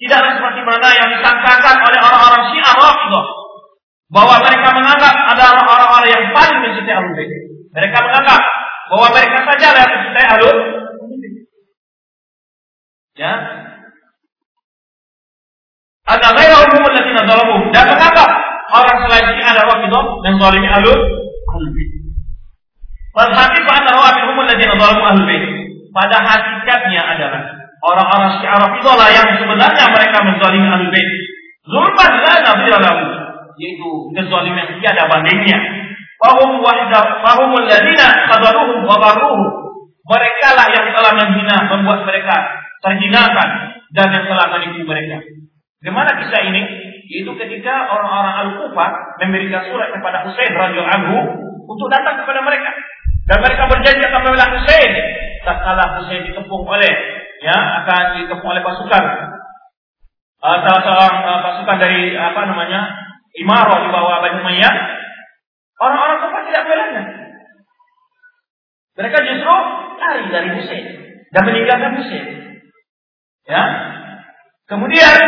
Tidaklah seperti mana yang disangkakan oleh orang-orang Syiah Rafidhah bahwa mereka menganggap ada orang-orang yang paling mencintai Ahlul Bait. Mereka menganggap bahwa mereka saja yang mencintai Ahlul Ya, ada ghairahum alladziina zalamu dan mengapa orang selain ini ada rafidah dan zalimi ahlul bait. Wal haqiqah anna rawafidhum alladziina zalamu ahlul bait. Pada hakikatnya adalah orang-orang Syiah Rafidah yang sebenarnya mereka menzalimi ahlul bait. Zulman la nabira lahu yaitu kezaliman yang tiada bandingnya. Fahum wahda fahum alladziina qadaruhum wa barruhum. Mereka lah yang telah menghina, membuat mereka terhinakan dan yang telah menipu mereka. Bagaimana kisah ini? Yaitu ketika orang-orang Al-Kufah memberikan surat kepada Husain radhiyallahu anhu untuk datang kepada mereka. Dan mereka berjanji akan membela Husain. Tak kalah Husain dikepung oleh ya akan dikepung oleh pasukan uh, salah seorang uh, pasukan dari apa namanya Imaro di bawah Bani Umayyah. Orang-orang Kufah tidak membelanya. Mereka justru lari dari Husain dan meninggalkan Husain. Ya. Kemudian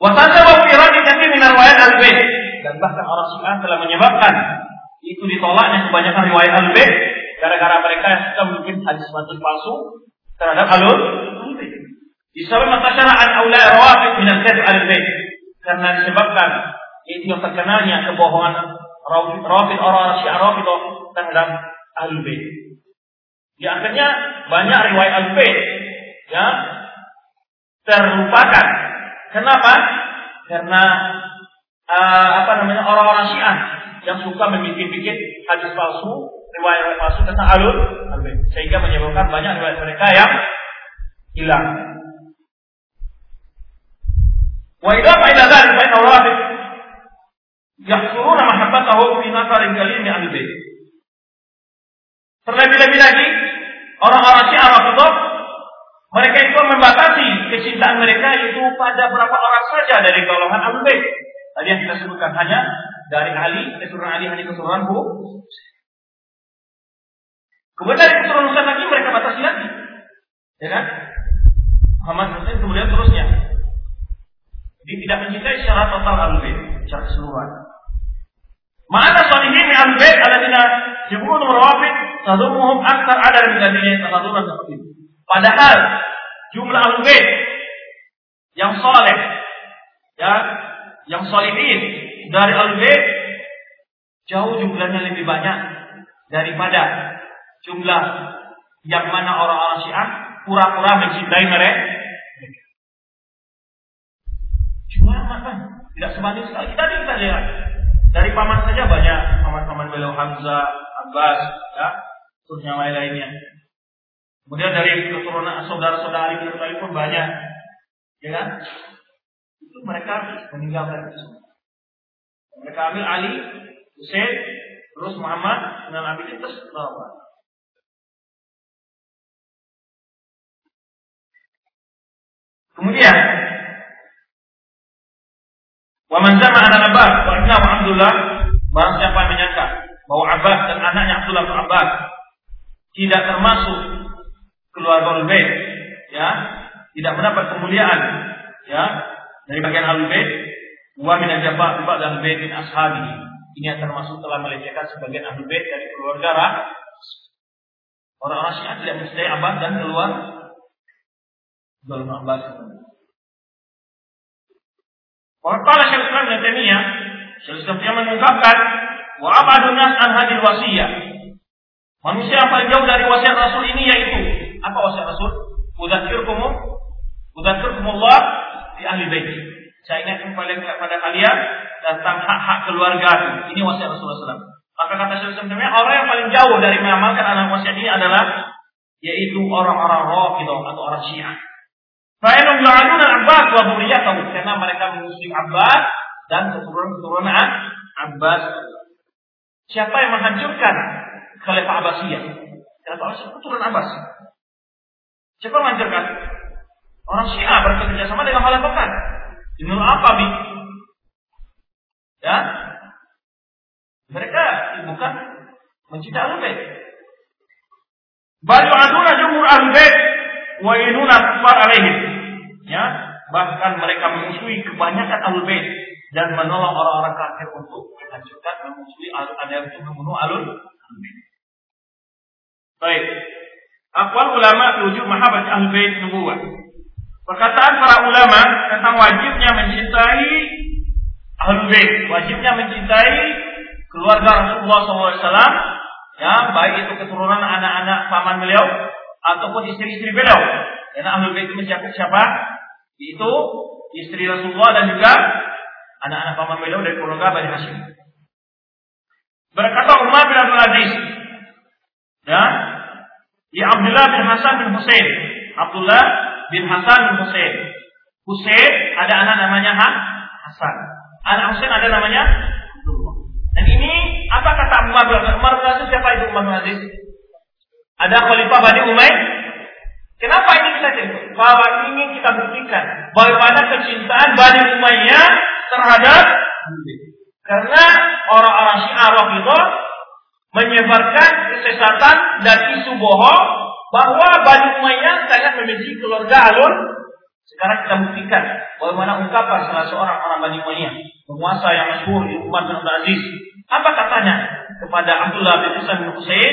Wasasabahu iradi kathir min riwayat al-bait. Dan bahkan orang Syiah telah menyebabkan itu ditolaknya kebanyakan riwayat al-bait gara-gara mereka suka mungkin hadis hadis palsu terhadap alul bait. Disebab matasyara'an aula rawafid min al-kadhib al-bait. Karena disebabkan itu yang terkenalnya kebohongan rawafid orang Syiah rawafid terhadap al-bait. Di akhirnya banyak riwayat al-bait ya terlupakan Kenapa? Karena uh, apa namanya orang-orang Syiah yang suka membikin-bikin hadis palsu, riwayat palsu tentang alun sehingga menyebabkan banyak riwayat mereka yang hilang. Idza fa'ila dzalik fa inna rawafid yahsuruna mahabbatahu fi nazarin kalimi al-bait. Terlebih-lebih lagi orang-orang Syiah Rafidhah mereka itu membatasi kecintaan mereka itu pada berapa orang saja dari golongan Ahlul Bait. Tadi yang kita sebutkan hanya dari Ali, keturunan Ali hanya keturunan Bu. Kemudian dari keturunan lagi mereka batasi lagi. Ya kan? Muhammad Husain kemudian terusnya. Jadi tidak mencintai secara total Ahlul Bait, secara keseluruhan. Mana salihin min Ahlul Bait alladzina yaqulu rawafid tadumuhum akthar adad min alladzina yatahaduna Padahal jumlah Ahlul Bait yang soleh ya yang solihin dari al jauh jumlahnya lebih banyak daripada jumlah yang mana orang-orang Syiah pura-pura mencintai mereka. Cuma apa? Tidak sebanding sekali. Tadi kita lihat dari paman saja banyak paman-paman beliau Hamzah, Abbas, ya, terus yang lain-lainnya. Kemudian dari keturunan saudara-saudari beliau pun banyak, ya kan? Itu mereka meninggalkan itu mereka ambil Ali, Hussein, terus Muhammad dengan Abi terus Muhammad. Kemudian Wa man zama anak Abbas wa Abdullah Barang siapa yang menyangka bahwa Abbas dan anaknya Abdullah bin Abbas tidak termasuk keluarga Al-Bait ya, tidak mendapat kemuliaan ya dari bagian Al-Bait Wa min al-jabah dan bait min ashabi. Ini termasuk telah melecehkan sebagian ahli bait dari keluarga Orang-orang Syiah tidak mencintai Abbas dan keluar Abdul Abbas. Wakala Syekh Islam dan Taimiyah, Syekh Islam mengungkapkan wa abadun nas an hadil wasiyah. Manusia yang paling jauh dari wasiat Rasul ini yaitu apa wasiat Rasul? Udzakirkum udzakirkumullah di ahli bait. Saya ingatkan kepada kalian tentang hak-hak keluarga. Ini wasiat Rasulullah SAW. Maka kata Syaikhul Islam orang yang paling jauh dari mengamalkan anak wasiat ini adalah yaitu orang-orang Rafidah atau orang Syiah. Fa'inum yu'aduna Abbas wa dzurriyyatahu karena mereka mengusik Abbas dan keturunan-keturunan Abbas. Siapa yang menghancurkan Khalifah Abbasiyah? Khalifah Abbasiyah keturunan Abbas. Siapa yang menghancurkan? Orang Syiah bekerja sama dengan Khalifah Ibnu apa bi? Ya, mereka bukan mencinta ahlul bait. Baju aduna jumhur ahlul bait wa inuna kufar alaihim. Ya, bahkan mereka memusuhi kebanyakan ahlul bait dan menolong orang-orang kafir untuk menghancurkan memusuhi ada yang membunuh alul Baik. Akwal ulama tujuh mahabbat ahlul bait nubuwah. Perkataan para ulama tentang wajibnya mencintai ahlul bait, wajibnya mencintai keluarga Rasulullah SAW, ya baik itu keturunan anak-anak paman beliau ataupun istri-istri beliau. Karena ahlul bait itu mencakup siapa? Itu istri Rasulullah dan juga anak-anak paman beliau dari keluarga Bani Hashim. Berkata Umar bin Abdul Aziz, ya, ya Abdullah bin Hasan bin Hussein, Abdullah bin Hasan bin Husain. Husain ada anak namanya Hasan. Anak Husain ada namanya Abdullah. Dan ini apa kata Umar bin Aziz? Umar bin Aziz siapa itu Umar bin Aziz? Ada Khalifah Bani Umayyah. Kenapa ini kita cerita? Bahwa ini kita buktikan bagaimana kecintaan Bani Umayyah terhadap karena orang-orang Syiah itu menyebarkan kesesatan dan isu bohong bahwa Bani Umayyah sangat membenci keluarga Alun. Sekarang kita buktikan bagaimana ungkapan salah seorang orang Bani Umayyah, penguasa yang masyhur di Umar bin Abdul Aziz. Apa katanya kepada Abdullah bin Husain bin Husain?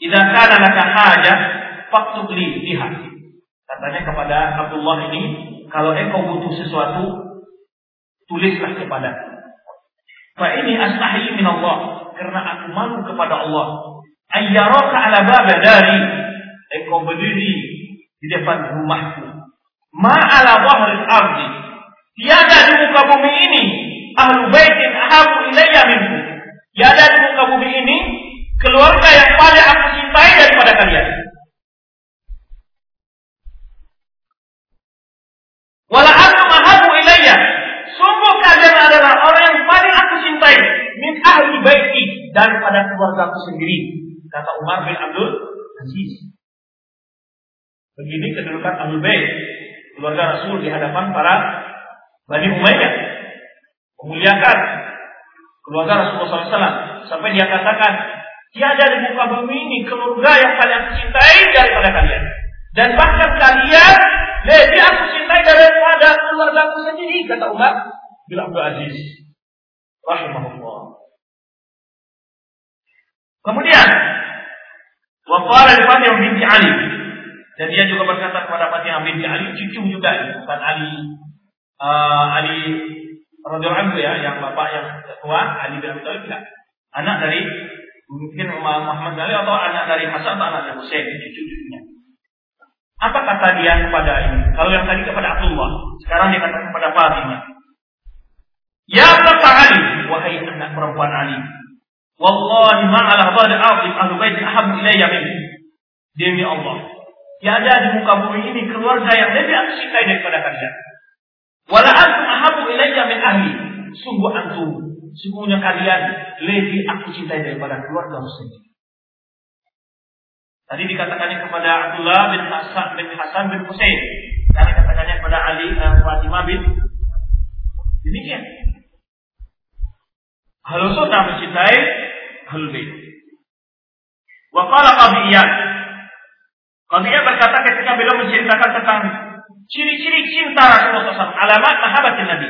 "Idza kana laka hajah faktubli lihat. Katanya kepada Abdullah ini, kalau engkau butuh sesuatu, tulislah kepada. Fa ini astahi min Allah, karena aku malu kepada Allah. Ayyaraka ala baba dari engkau berdiri di depan rumahku. Ma ala wahri ardi. Tiada di muka bumi ini ahlu baitin ahabu ilayya minku. Tiada di muka bumi ini keluarga yang paling pada keluargaku sendiri. Kata Umar bin Abdul Aziz. Begini kedudukan Ahlul Bait, keluarga Rasul di hadapan para Bani Umayyah. Memuliakan keluarga Rasulullah SAW sampai dia katakan tiada di muka bumi ini keluarga yang paling cintai daripada kalian. Dan bahkan kalian lebih aku cintai daripada keluarga aku sendiri kata Umar bin Abdul Aziz rahimahullah. Kemudian Waqala li Fatimah binti Ali. Dan dia juga berkata kepada Fatimah binti Ali cucu juga bukan Ali. Uh, Ali radhiyallahu anhu ya yang bapak yang tua Ali bin Abi Thalib tidak. Anak dari mungkin Muhammad Ali atau anak dari Hasan atau anak dari Husain cucu-cucunya apa kata dia kepada ini? Kalau yang tadi kepada Abdullah sekarang dia kata kepada Fatimah. Ya Bapak Ali wahai anak perempuan Ali Wallahi ma'ala dhali azim ahlu bait aham ilayya minni. Demi Allah. Tiada di muka bumi ini keluarga yang lebih aku cintai daripada kalian. Wala antum ahabu ilayya min ahli. Sungguh antum, sungguhnya kalian lebih aku cintai daripada keluarga sendiri. Tadi dikatakannya kepada Abdullah bin Hasan bin Hasan bin Husain. Karena katakannya kepada Ali uh, Fatimah bin demikian. Halo sunnah mencintai Ahlul Bait. Wa qala. Qadiyah berkata ketika beliau menceritakan tentang ciri-ciri cinta Rasulullah SAW, alamat mahabbatin Nabi.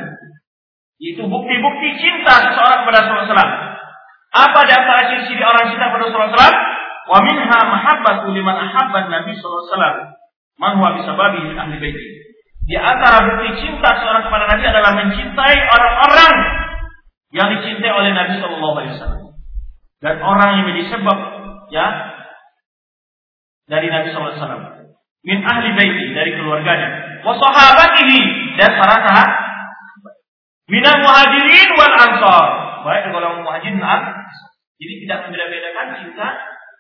Itu bukti-bukti cinta seseorang kepada Rasulullah SAW. Apa di antara ciri-ciri orang cinta kepada Rasulullah SAW? Wa minha mahabbatu liman ahabban Nabi SAW. Man huwa bisababihi ahli baiti. Di antara bukti cinta seorang kepada Nabi adalah mencintai orang-orang yang dicintai oleh Nabi Shallallahu Alaihi Wasallam dan orang yang menjadi sebab ya dari Nabi SAW min ahli baiti dari keluarganya. Wa sahabatihi dan para sahabat. Minal muhajirin wal ansar. Baik kalau muhajirin dan jadi tidak membeda-bedakan cinta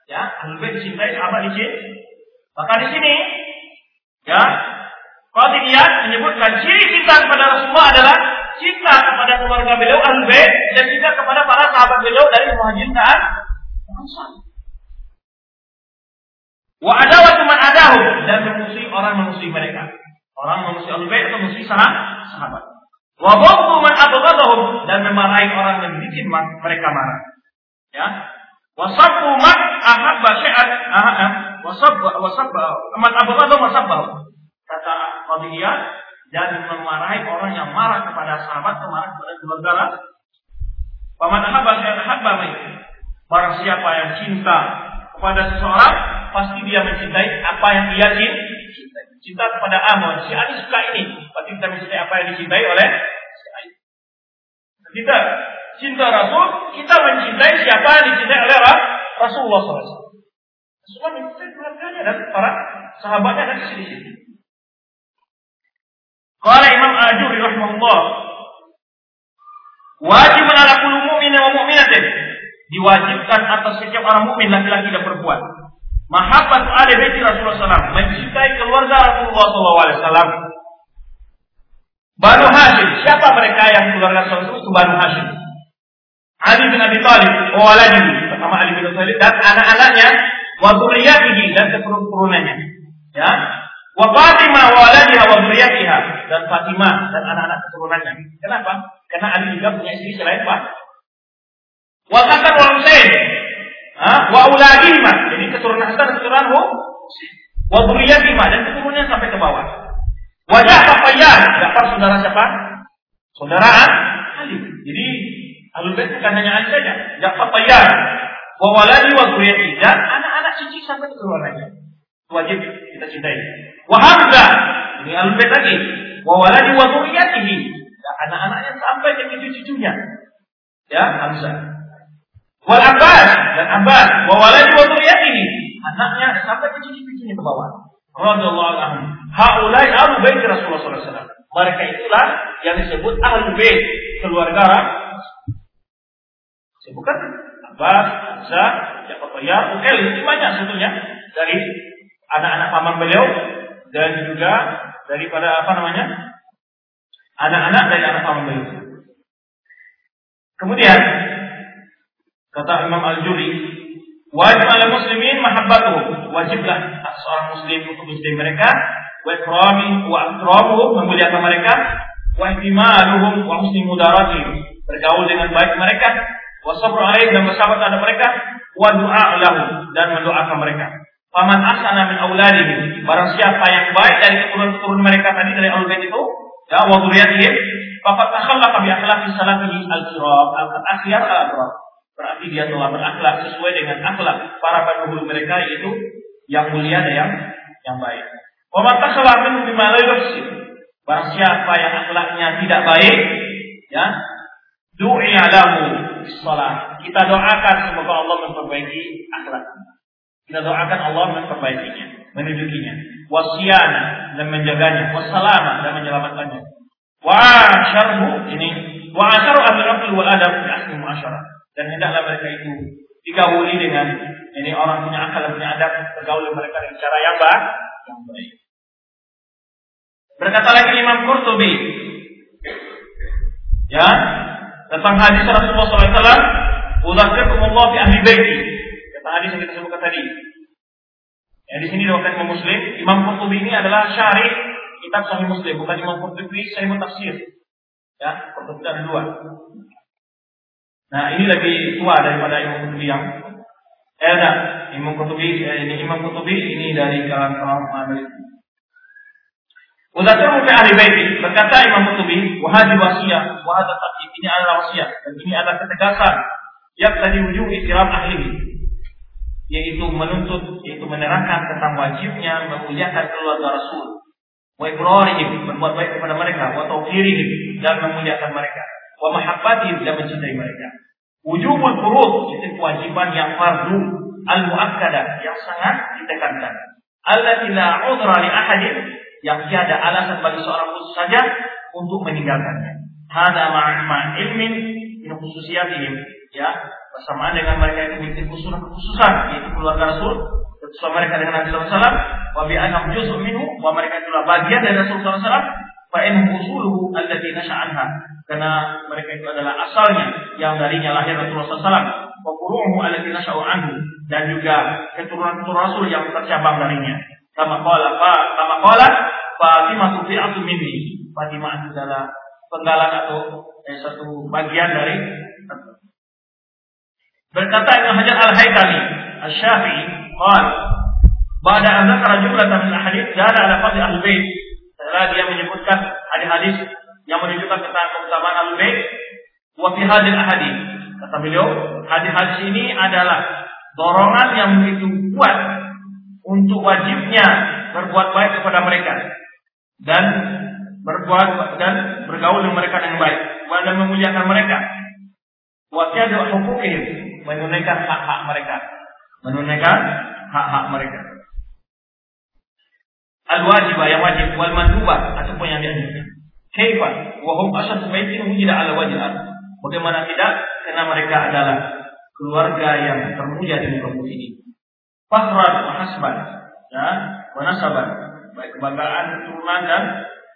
ya. Ahli bait cintai sahabat di maka di sini ya Qadiyat menyebutkan ciri cinta kepada Rasulullah adalah cinta kepada keluarga beliau ahli bait dan cinta kepada para sahabat beliau dari muhajirin dan ansar. Wa adawatu man adahu dan memusuhi orang memusuhi mereka. Orang memusuhi ahli bait atau memusuhi sahabat. Wa ghaddu man abghadahum dan memarahi orang yang bikin mereka marah. Ya. Wa sabbu man ahabba wa sabba wa sabba man abghadahum wa sabbahu. Kata Qadiyah dan memarahi orang yang marah kepada sahabat, marah kepada keluarga. Paman ahabba ahabba Barang siapa yang cinta kepada seseorang, pasti dia mencintai apa yang dia cintai. Cinta kepada Amon, si Ali suka ini, pasti kita mencintai apa yang dicintai oleh si Ali. Kita cinta Rasul, kita mencintai siapa yang dicintai oleh Rasulullah SAW. Rasulullah mencintai keluarganya dan para sahabatnya dan sini-sini. Qala Imam Ajuri rahimahullah wajib ala kulli mu'min wa mu'minatin. Diwajibkan atas setiap orang mukmin laki-laki dan perempuan. Mahabbat ahli bait Rasulullah SAW mencintai keluarga Rasulullah SAW Banu Hashim siapa mereka yang keluarga Rasulullah itu Banu Hashim. Ali bin Abi Thalib wa pertama Ali bin Abi Thalib dan anak-anaknya wa dan keturunannya ya Wa Fatimah wa waladiha wa dzurriyyatiha dan Fatimah dan anak-anak keturunannya. Kenapa? Karena Ali juga punya istri selain Fatimah. Wa Hasan wa Husain. Wa auladihima. Jadi keturunan Hasan dan keturunan Husain. Wa dzurriyyatihima dan keturunannya sampai ke bawah. Wa Ja'far Fayyan. Ja'far saudara siapa? Saudara Ali. Jadi Ahlul Bait bukan hanya Ali saja. Ja'far Fayyan. Wa waladi wa dzurriyyati dan anak-anak cici sampai keturunannya. Wajib kita cintai. Wa Hamzah, ini al lagi. Wa waladi wa dzurriyyatihi, anak-anaknya sampai ke cucu-cucunya. Ya, Hamzah. Wal Abbas dan Abbas, wa waladi wa anaknya sampai ke cucu-cucunya ke bawah. Radhiyallahu anhum. Haulai ahlu bait Rasulullah sallallahu alaihi wasallam. Mereka itulah yang disebut ahlu bait, keluarga Sebutkan Abbas, Hamzah, Ja'far Ukel, itu banyak sebetulnya dari anak-anak paman beliau dan juga daripada apa namanya anak-anak dari anak paman beliau. Kemudian Kata Imam Al-Juri, wajib ala muslimin mahabbatuhum. Wajiblah seorang muslim untuk mencintai mereka, wa ikrami wa akramuhum, memuliakan mereka, wa ihtimaluhum wa husni mudaratihim. Bergaul dengan baik mereka, wa sabru alaihim dan bersabar terhadap mereka, wa du'a lahum dan mendoakan mereka. Paman asana min auladihim, barang siapa yang baik dari keturunan-keturunan mereka tadi dari al itu, ya wa dzurriyyatihim, faqad takhallaqa bi akhlaqi salafihi al-kiram, al-akhyar al-abrar. Berarti dia telah berakhlak sesuai dengan akhlak para pendahulu mereka yaitu yang mulia dan yang yang baik. Wa man takhallaqa minhu bima Barang siapa yang akhlaknya tidak baik, ya, du'iya lahu. Kita doakan semoga Allah memperbaiki akhlaknya. Kita doakan Allah memperbaikinya, menunjukinya. Wasiana dan menjaganya, wasalama dan menyelamatkannya. Wa syarbu ini wa asyaru al wal adab fi asli muasyarah. Dan hendaklah mereka itu digauli dengan ini orang punya akal punya adab bergaul mereka dengan cara yang baik, yang baik. Berkata lagi Imam Qurtubi, ya tentang hadis Rasulullah SAW, "Udzakirkumullah fi ahli baiti." Hadis yang kita sebutkan tadi. Ya, di sini diwakilkan Imam Muslim. Imam Qurtubi ini adalah syarih kitab Sahih Muslim, bukan Imam Qurtubi Sahih Tafsir. Ya, Qurtubi ada dua. Nah, ini lebih tua daripada Imam Qurtubi yang eh enggak, Imam Qurtubi eh, ini Imam Qurtubi ini dari kalangan kaum Malik. Udzakirhu fi ahli baiti berkata Imam Qurtubi, wa hadhi wasiyah wa hadha ini adalah wasiat dan ini adalah ketegasan yang tadi ujung ikram ahli yaitu menuntut yaitu menerangkan tentang wajibnya memuliakan keluarga Rasul. Wa ibrarihim berbuat baik kepada mereka wa tauqirihim dan memuliakan mereka. Wa mahabbatihim dan mencintai mereka. Wujubul furud itu kewajiban yang fardu al muakkadah yang sangat ditekankan. Allati la udra li ahadin yang tiada alasan bagi seorang khusus saja untuk meninggalkannya. Hada ma'a ilmin min khususiyatihim ya bersamaan dengan mereka yang memiliki khususan kekhususan yaitu keluarga Rasul bersama mereka dengan Nabi SAW wa bi anhum juz'un minhu wa mereka itulah bagian dari Rasul SAW fa in usuluhu allati nasha'anha karena mereka itu adalah asalnya yang darinya lahir Rasulullah SAW wa furu'uhu allati nasha'u anhu dan juga keturunan-keturunan Rasul yang tercabang darinya. Kama qala fa kama qala Fatimah tufi'atu minni. Fatimah adalah penggalan atau eh, satu bagian dari Berkata Ibnu Hajar Al-Haytami, Asy-Syafi'i, qala Ba'da an dzakara jumlatan min ahadits dala ala fadli ahlul bait. Setelah dia menyebutkan hadis-hadis yang menunjukkan tentang keutamaan ahlul bait, wa fi ahadits. Kata beliau, hadis-hadis ini adalah dorongan yang begitu kuat untuk wajibnya berbuat baik kepada mereka dan berbuat dan bergaul dengan mereka dengan baik dan memuliakan mereka. Wa tiada hukukihim menunaikan hak-hak mereka, menunaikan hak-hak mereka. Al wajibah yang wajib wal mandubah ataupun yang dianjurkan. Kaifa wa hum asyadu baitin wujida ala. Bagaimana tidak? Karena mereka adalah keluarga yang termulia di muka bumi ini. Fahran wa hasban, ya, wa nasaban, baik kebanggaan keturunan dan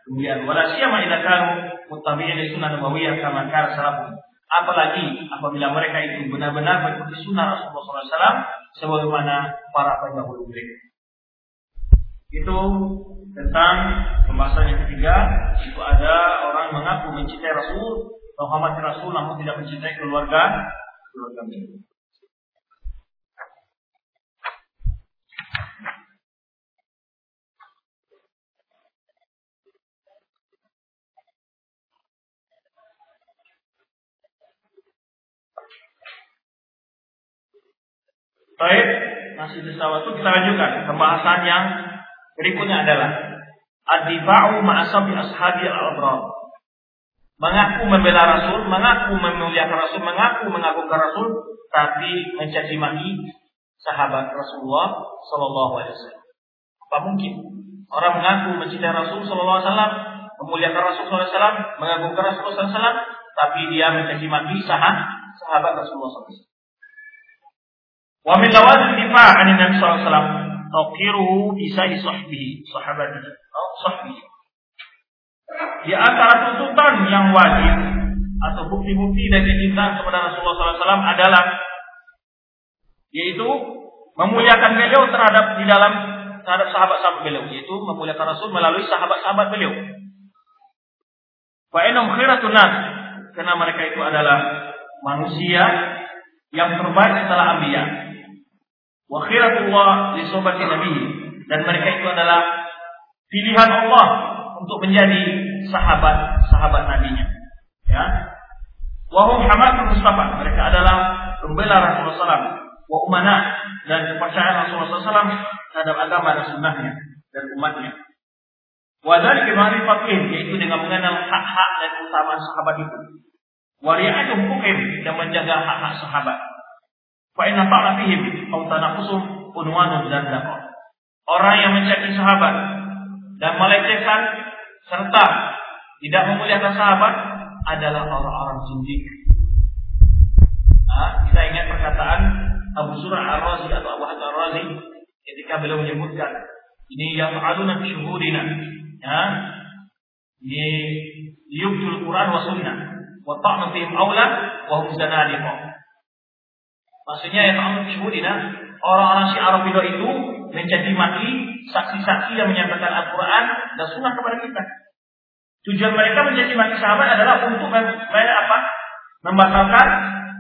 kemudian wala siyama idza kanu muttabi'in sunnah nabawiyah kama kana salafun Apalagi apabila mereka itu benar-benar mengikuti sunnah Rasulullah SAW sebagaimana para pendahulu mereka. Itu tentang pembahasan yang ketiga. Itu ada orang mengaku mencintai Rasul, Muhammad Rasul namun tidak mencintai keluarga keluarga mereka. Baik, masih di itu kita lanjutkan. Pembahasan yang berikutnya adalah Ad-difa'u ma'asabi ashabi al-abrar. Mengaku membela Rasul, mengaku memuliakan Rasul, mengaku mengagungkan Rasul, tapi mencaci maki sahabat Rasulullah Sallallahu Alaihi Wasallam. Apa mungkin orang mengaku mencintai Rasul Sallallahu Alaihi Wasallam, memuliakan Rasul Sallallahu Alaihi Wasallam, mengagungkan Rasul Sallallahu Alaihi Wasallam, tapi dia mencaci maki sahabat Rasulullah SAW. Wa min lawazim difa' an Nabi sallallahu alaihi wasallam taqiruhu bi sa'i sahbihi, sahabatihi, atau sahbihi. Di antara tuntutan yang wajib atau bukti-bukti dari cinta kepada Rasulullah SAW adalah yaitu memuliakan beliau terhadap di dalam terhadap sahabat-sahabat beliau, yaitu memuliakan Rasul melalui sahabat-sahabat beliau. Fa innahum khairatun karena mereka itu adalah manusia yang terbaik setelah anbiya. Wa khairatullah li sohbati nabi dan mereka itu adalah pilihan Allah untuk menjadi sahabat-sahabat nabinya. Ya. Wahum hamatul Mustafa. Mereka adalah pembela Rasulullah SAW. Wa umana dan kepercayaan Rasulullah SAW terhadap agama dan sunnahnya dan umatnya. Wadari ma'rifatihim yaitu dengan mengenal hak-hak dan utama sahabat itu. Wari'atu hukukim dan menjaga hak-hak sahabat. Fa inna ta'ala fihim au tanakusum unwanun dan Orang yang mencaci sahabat dan melecehkan serta tidak memuliakan sahabat adalah orang-orang zindik. Nah, kita ingat perkataan Abu Surah Ar-Razi atau Abu Hasan Ar-Razi ketika beliau menyebutkan ini yang aluna syuhudina. Ya ini yubtul Quran wa sunnah wa ta'nu fihim awla wa hum zanadiqa maksudnya yang aluna syuhudina orang-orang Syiah Rafidah itu menjadi maki saksi-saksi yang menyampaikan Al-Quran dan sunnah kepada kita Tujuan mereka menjadi mati sahabat adalah untuk supaya apa? Membatalkan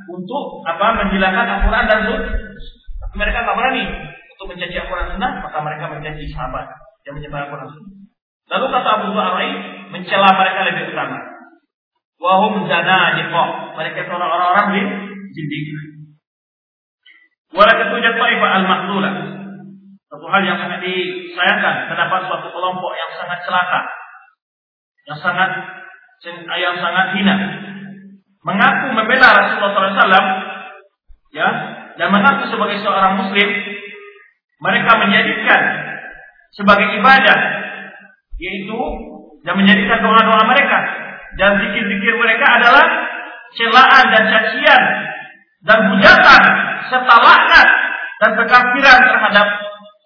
untuk apa? Menghilangkan Al-Quran dan Sunnah. Tapi mereka tak berani untuk menjadi Al-Quran Sunnah, maka mereka menjadi sahabat yang menyebar Al-Quran Sunnah. Lalu kata Abu Zuhair mencela mereka lebih utama. Wahum zana Mereka orang-orang di jindik. Wala ketujuh ta'ifah al-mahdulah. Satu hal yang sangat disayangkan terdapat suatu kelompok yang sangat celaka yang sangat yang sangat hina mengaku membela Rasulullah SAW ya dan mengaku sebagai seorang muslim mereka menjadikan sebagai ibadah yaitu dan menjadikan doa-doa mereka dan zikir-zikir mereka adalah celaan dan cacian dan hujatan serta laknat dan kekafiran terhadap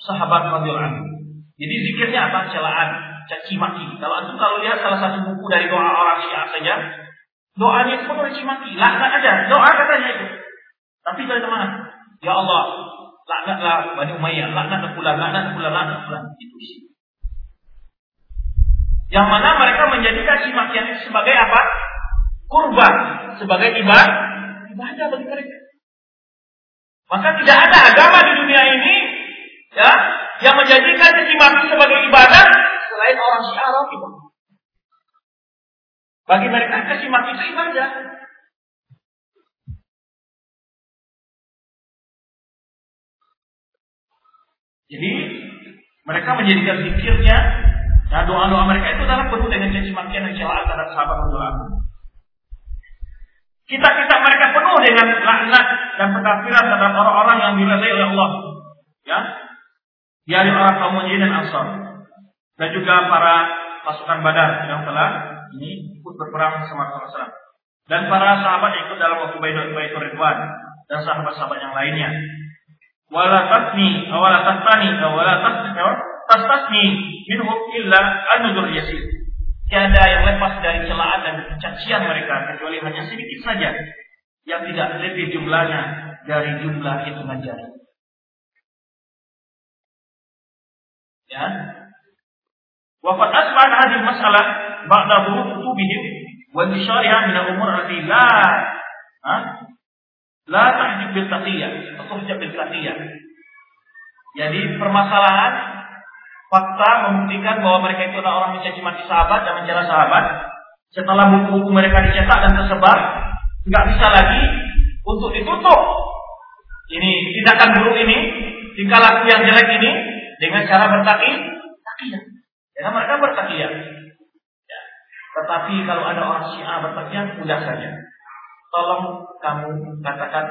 sahabat radhiyallahu. Jadi zikirnya apa? Celaan, caci maki. Kalau antum kalau lihat salah satu buku dari doa orang Syiah saja, doanya itu penuh caci maki, laknat aja, doa katanya itu. Tapi dari teman, ya Allah, laknatlah Bani Umayyah, laknat pula, laknat pula, laknat pula. Itu isi. Yang mana mereka menjadikan caci itu sebagai apa? Kurban, sebagai ibadah, ibadah bagi mereka. Maka tidak ada agama di dunia ini ya yang menjadikan caci maki sebagai ibadah selain orang Syiah. Bagi mereka kasih maki itu ibadah. Jadi mereka menjadikan zikirnya dan doa-doa mereka itu adalah penuh dengan caci makian dan celaan terhadap sahabat Kita-kita mereka penuh dengan laknat dan pengkafiran terhadap orang-orang yang diridai oleh Allah. Ya, dari orang kaum dan Ansar dan juga para pasukan Badar yang telah ini ikut berperang bersama Rasulullah dan para sahabat yang ikut dalam waktu Baitul Ridwan dan sahabat-sahabat yang lainnya. Wala tasni, wala tasani, wala tasni minhum illa an-nuzur yasir. Tiada yang lepas dari celaan cacian mereka kecuali hanya sedikit saja yang tidak lebih jumlahnya dari jumlah hitungan jari. Ya, Wafat asbah hadhihi masalah ba'da dhuruf kutubihim wa intisharha min al-umur allati la ha la tahjib bil taqiyah atau tahjib bil taqiyah. Jadi permasalahan fakta membuktikan bahwa mereka itu adalah orang mencaci maki sahabat dan mencela sahabat. Setelah buku-buku mereka dicetak dan tersebar, nggak bisa lagi untuk ditutup. Ini tindakan buruk ini, tingkah laku yang jelek ini dengan cara bertaki, takiyah. Ya, mereka bertakiyah. Ya. Tetapi kalau ada orang Syiah bertakiyah, mudah saja. Tolong kamu katakan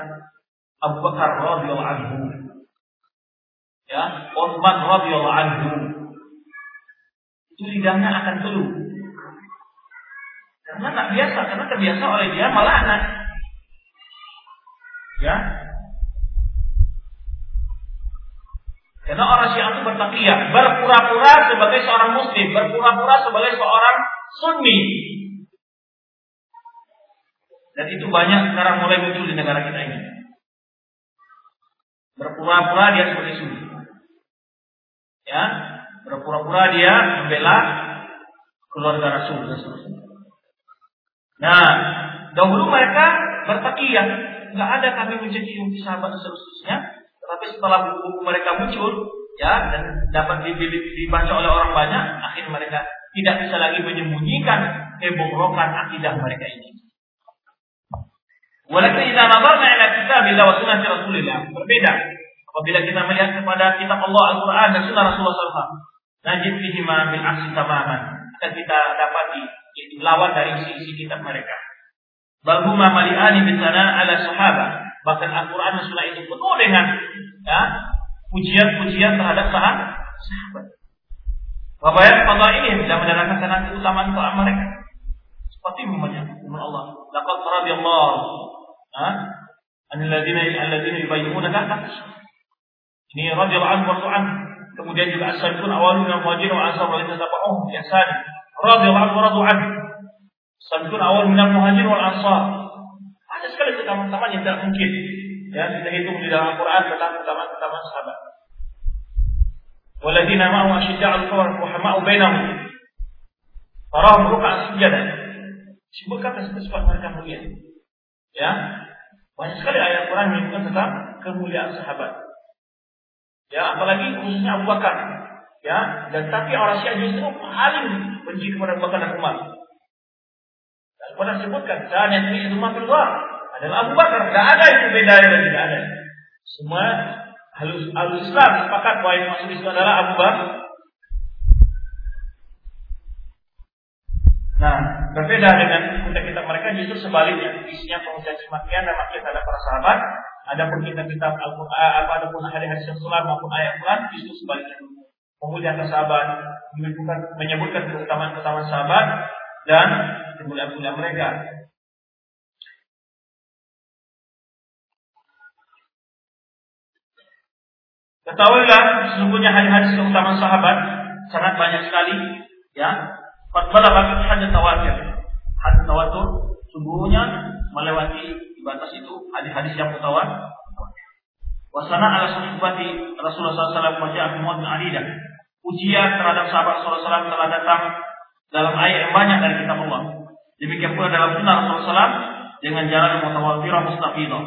Abu Bakar radhiyallahu anhu. Ya, Utsman radhiyallahu anhu. Itu lidahnya akan keluh. Karena tak biasa, karena terbiasa oleh dia malah anak. Ya, Karena orang Syiah itu bertakiyah, berpura-pura sebagai seorang muslim, berpura-pura sebagai seorang sunni. Dan itu banyak sekarang mulai muncul di negara kita ini. berpura-pura dia sebagai sunni. Ya, berpura-pura dia membela keluarga Rasul dan seterusnya. Nah, dahulu mereka bertakiyah, nggak ada kami mencaci maki sahabat dan seterusnya. Tetapi setelah buku-buku mereka muncul, ya dan dapat dibaca oleh orang banyak, akhirnya mereka tidak bisa lagi menyembunyikan kebobrokan akidah mereka ini. Walaupun kita nazarna ila kitabillah wa sunnah Rasulillah, berbeda apabila kita melihat kepada kitab Allah Al-Qur'an dan sunnah Rasulullah SAW. Najib fihi ma bil aksi tamaman. Akan kita dapati itu lawan dari isi-isi kitab mereka. Balhuma mali'ani bisana ala sahabat. Bahkan Al-Quran dan Sunnah itu penuh dengan ya, pujian-pujian terhadap sahabat. Bapak ya, Allah ini tidak menerangkan nanti keutamaan doa mereka. Seperti membaca firman Allah. Laqad radiyallahu ha? Anil ladzina alladzina yubayyinunaka Ini radiyallahu anhu wa an. Kemudian juga as-sabiqun awalun min muhajirin wa ansar wal ladzina tabauhum bi ihsan radhiyallahu anhu radu an. Sabiqun awal minal muhajir wal ansar. Ada sekali keutamaan yang tidak mungkin ya kita hitung di dalam Al-Qur'an tentang keutamaan-keutamaan sahabat. Waladina ma'u asyidda'al kufar wa hama'u bainahum. Tarahum ruk'a sujadah. Disebutkan sifat-sifat mereka mulia. Ya. Banyak sekali ayat Quran yang menyebutkan tentang kemuliaan sahabat. Ya, apalagi khususnya Abu Bakar Ya, dan tapi orang Syiah justru paling benci kepada Bakar dan Umar. Dan Quran sebutkan, dan yang ini itu keluar adalah Abu Bakar. Tidak ada itu beda dan tidak ada. Semua halus halus Islam sepakat bahwa yang masuk Islam adalah Abu Bakar. Nah, berbeda dengan kitab-kitab mereka justru sebaliknya, isinya pengucapan makian dan makian terhadap para sahabat. Adapun kitab-kitab Al-Quran, apa adapun yang sulam maupun ayat Quran justru sebaliknya. Memuliakan sahabat, menyebutkan, menyebutkan keutamaan-keutamaan sahabat dan kemuliaan-kemuliaan mereka. Ketahuilah sesungguhnya hadis-hadis keutamaan sahabat sangat banyak sekali ya. Fatbala bagi hadis tawatir. Hadis tawatur sungguhnya melewati batas itu hadis-hadis yang mutawatir. Wasana ala sahibati Rasulullah SAW baca Muhammad bin Alidah. Ujian terhadap sahabat Rasulullah SAW telah datang dalam ayat yang banyak dari kitab Allah. Demikian pula dalam sunnah Rasulullah SAW dengan jalan yang mutawatirah mustafidah.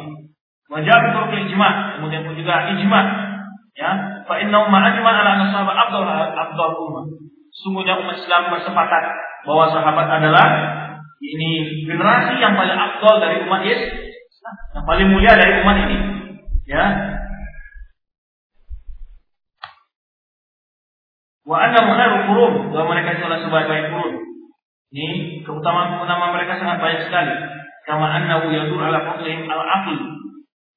Wajah itu ijma, kemudian pun juga ijma Ya, fa inna umma ajma ala anna sahabat afdal afdal ummah. Sungguhnya umat Islam bersepakat bahwa sahabat adalah ini generasi yang paling afdal dari umat Islam, yang paling mulia dari umat ini. Ya. Wa anna khairu qurun, bahwa mereka adalah sebaik-baik qurun. Ini keutamaan-keutamaan mereka sangat banyak sekali. Kama annahu yadur ala fadlihim al-aql.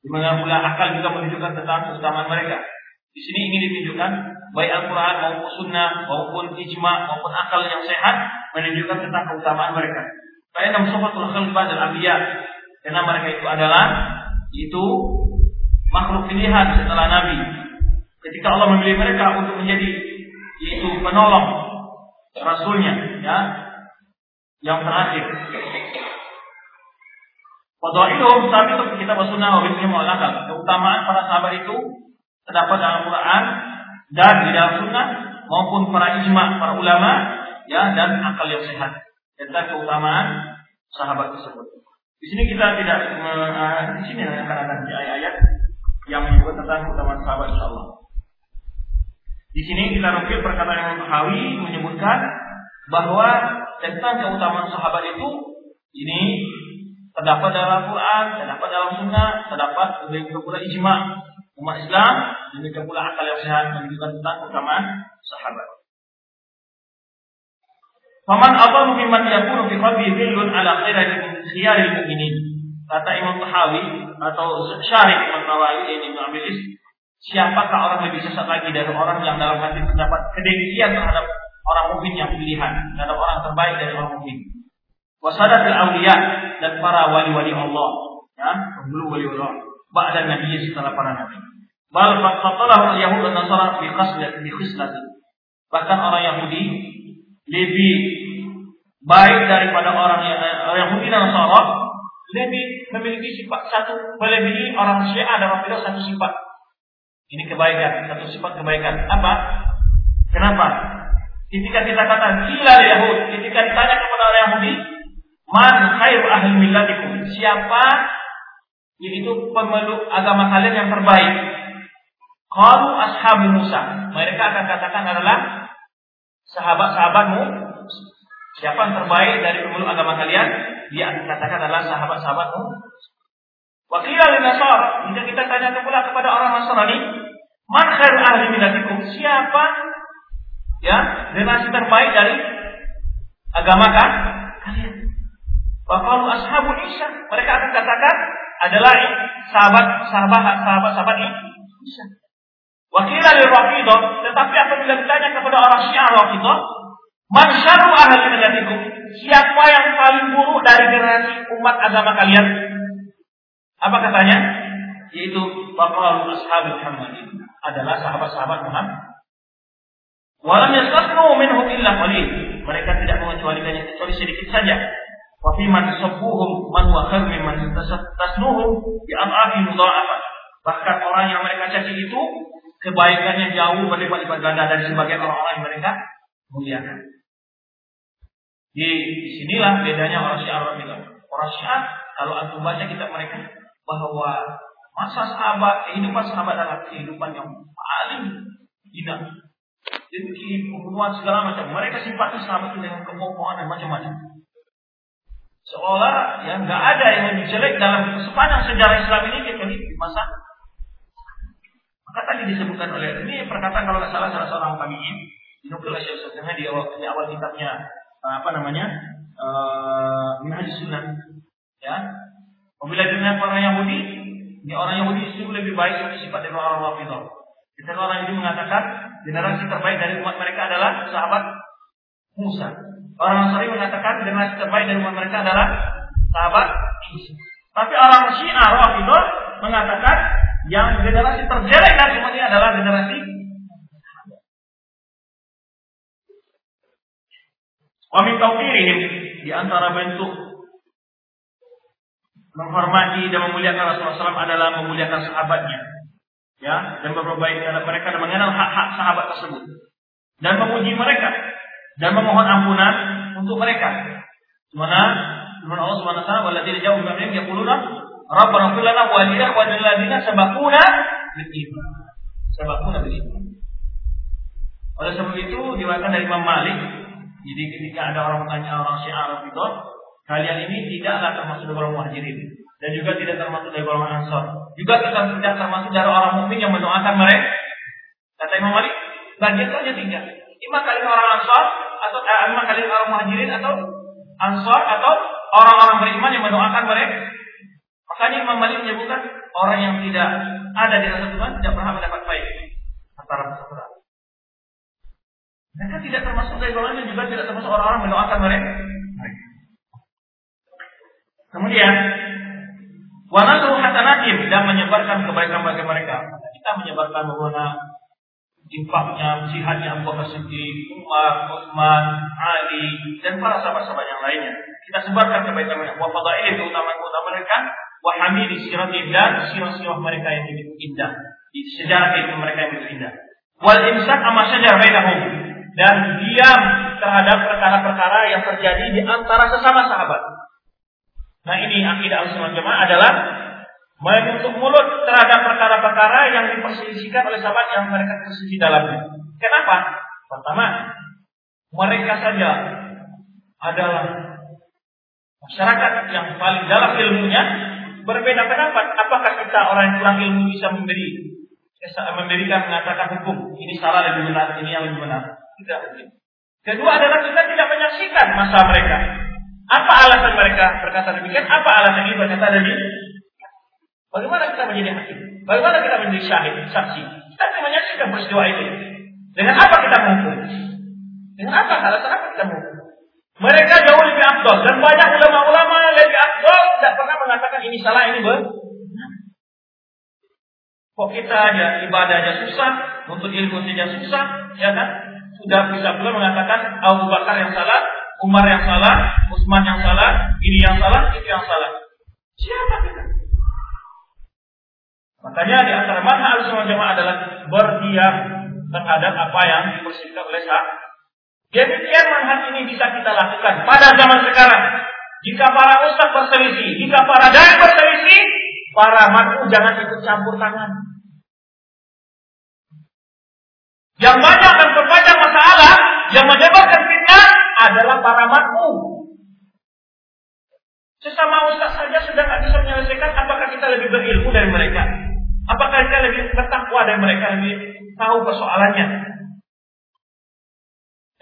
Di mana pula akal juga menunjukkan tentang keutamaan mereka. Di sini ingin ditunjukkan baik Al-Quran maupun Sunnah maupun ijma maupun akal yang sehat menunjukkan tentang keutamaan mereka. Karena sofatul khalifah dan abiyah karena mereka itu adalah itu makhluk pilihan setelah Nabi. Ketika Allah memilih mereka untuk menjadi itu penolong Rasulnya, ya, yang terakhir. Fadailuhum saat itu kita bersunnah wa bismillah Keutamaan para sahabat itu terdapat dalam Quran dan di dalam Sunnah maupun para ijma para ulama ya dan akal yang sehat tentang keutamaan sahabat tersebut. Di sini kita tidak uh, di sini akan ada ayat-ayat yang menyebut tentang keutamaan sahabat insyaallah. Di sini kita nukil perkataan yang Bukhari menyebutkan bahwa tentang keutamaan sahabat itu ini terdapat dalam Quran, terdapat dalam Sunnah, terdapat juga pula ijma umat Islam demikian pula akal yang sehat menunjukkan tentang keutamaan sahabat. Faman apa mimman yakunu fi qalbi dhillun ala khairil khiyaril mu'minin. Kata Imam Tahawi atau Syarif Imam Nawawi ini Abilis, siapakah orang lebih sesat lagi dari orang yang dalam hati terdapat kedengkian terhadap orang mukmin yang pilihan, terhadap orang terbaik dari orang mukmin. Wasadatul awliya dan para wali-wali Allah, ya, pendahulu wali Allah ba'da nabi setelah para nabi. Bal fatalahu al-yahud dan nasara bi khaslat bi khislat. Bahkan orang Yahudi lebih baik daripada orang orang Yahudi dan Nasara lebih memiliki sifat satu melebihi orang Syiah dan Rafidah satu sifat Ini kebaikan, satu sifat kebaikan. Apa? Kenapa? Ketika kita kata gila Yahud, ketika ditanya kepada orang Yahudi, man khairu ahli millatikum? Siapa yaitu pemeluk agama kalian yang terbaik? Kalau ashabu Musa. Mereka akan katakan adalah sahabat-sahabatmu. Siapa yang terbaik dari pemeluk agama kalian? Dia akan katakan adalah sahabat-sahabatmu. Wakilal Nasar. Jika kita tanya pula kepada orang Nasrani, man khairu ahli millatikum? Siapa ya generasi terbaik dari agama kan? kalian? Wakalu ashabu Isa. Mereka akan katakan adalah sahabat sahabat sahabat sahabat Isa. Wakila lil Rafidah, tetapi apabila ditanya kepada orang Syiah Rafidah, man syarru ahli millatikum? Siapa yang paling buruk dari generasi umat agama kalian? Apa katanya? Yaitu waqalu ashabu Muhammad adalah sahabat-sahabat Muhammad. Walam yastasnu minhum illa qalil. Mereka tidak mengecualikannya kecuali sedikit saja. Wa fi man sabbuhum man wa khair mimman tasnuhum bi am'afi mudha'afah. Bahkan orang yang mereka caci itu kebaikannya jauh berlipat-lipat ganda dari sebagian orang-orang yang mereka muliakan. Di sinilah bedanya orang Syiah orang. Orang Syiah kalau antum baca kitab mereka bahwa masa sahabat, kehidupan sahabat adalah kehidupan yang paling hina. Jadi pembunuhan segala macam. Mereka simpati sahabat itu dengan kebohongan dan macam-macam. Seolah yang nggak ada yang lebih jelek dalam sepanjang sejarah Islam ini kecuali di masa maka tadi disebutkan oleh ini perkataan kalau nggak salah salah seorang tabiin dinukil oleh Syekh di awal, di awal kitabnya eh, apa namanya? Uh, Minhaj Sunnah. Ya. Apabila dengan orang Yahudi ini orang Yahudi itu lebih baik dari sifat dari orang Rafidah. Kita orang Yahudi mengatakan generasi terbaik dari umat mereka adalah sahabat Musa. Orang Nasrani mengatakan generasi terbaik dari umat mereka adalah sahabat Isa. Tapi orang Syiah Rafidah mengatakan yang generasi terjelek dari umat ini adalah generasi Wamin tauqirihim di antara bentuk menghormati dan memuliakan Rasulullah SAW adalah memuliakan sahabatnya. Ya, dan berbaik terhadap mereka dan mengenal hak-hak sahabat tersebut. Dan memuji mereka dan memohon ampunan untuk mereka. Mana firman Allah Subhanahu wa taala, "Walladzina ja'u min ba'dihim yaquluna Rabbana fir lana wa li ikhwanina alladziina sabaquna bil iman. Sabaquna bil iman. Oleh sebab itu diwakilkan dari Imam Malik. Jadi ketika ada orang bertanya orang Syiah itu, kalian ini tidaklah termasuk dari orang muhajirin dan juga tidak termasuk dari orang ansor. Juga tidak, tidak termasuk dari orang mukmin yang mendoakan mereka. Kata Imam Malik, bagian saja tiga. Lima kali orang ansor atau eh, lima kali orang muhajirin atau ansor atau orang-orang beriman yang mendoakan mereka. Makanya Imam Malik menyebutkan orang yang tidak ada di rasa Tuhan tidak pernah mendapat baik antara persaudaraan. Mereka tidak termasuk dari golongan yang juga tidak termasuk orang-orang mendoakan mereka. Kemudian wanasru hasanatim dan menyebarkan kebaikan bagi mereka. Kita menyebarkan bagaimana infaknya, jihadnya Abu Bakar Umar, Utsman, Ali, dan para sahabat-sahabat yang lainnya. Kita sebarkan kebaikan mereka. Wa fadailih keutamaan-keutamaan mereka wa hamidi sirati dan sirah-sirah mereka yang begitu indah. Sejarah kehidupan mereka yang begitu indah. Wal imsak amma syajar bainahum dan diam terhadap perkara-perkara yang terjadi di antara sesama sahabat. Nah ini akidah al Jamaah adalah menutup mulut terhadap perkara-perkara yang diperselisihkan oleh sahabat yang mereka terselisih dalamnya. Kenapa? Pertama, mereka saja adalah masyarakat yang paling dalam ilmunya berbeda pendapat. Apakah kita orang yang kurang ilmu bisa memberi memberikan mengatakan hukum ini salah lebih benar, ini yang lebih benar? Tidak mungkin. Kedua adalah kita tidak menyaksikan masa mereka. Apa alasan mereka berkata demikian? Apa alasan ini berkata demikian? Bagaimana kita menjadi hakim? Bagaimana kita menjadi syahid, saksi? Kita tidak menyaksikan peristiwa itu. Dengan apa kita menghukum? Dengan apa? Alasan apa kita menghukum? Mereka jauh lebih afdol dan banyak ulama-ulama lebih afdol tidak pernah mengatakan ini salah ini benar. Kok kita aja ibadahnya susah, untuk ilmu saja susah, ya kan? Sudah bisa pula mengatakan Abu Bakar yang salah, Umar yang salah, Utsman yang salah, ini yang salah, itu yang salah. Siapa kita? Maka Makanya di antara manhaj al jamaah adalah berdiam terhadap apa yang dipersiapkan oleh sah. Demikian manhaj ini bisa kita lakukan pada zaman sekarang. Jika para ustaz berselisih, jika para dai berselisih, para makmu jangan ikut campur tangan. Yang banyak dan masalah yang menyebabkan fitnah adalah para makmu. Sesama ustaz saja sudah tidak bisa menyelesaikan, apakah kita lebih berilmu dari mereka? Apakah kita lebih bertakwa dari mereka, lebih tahu persoalannya?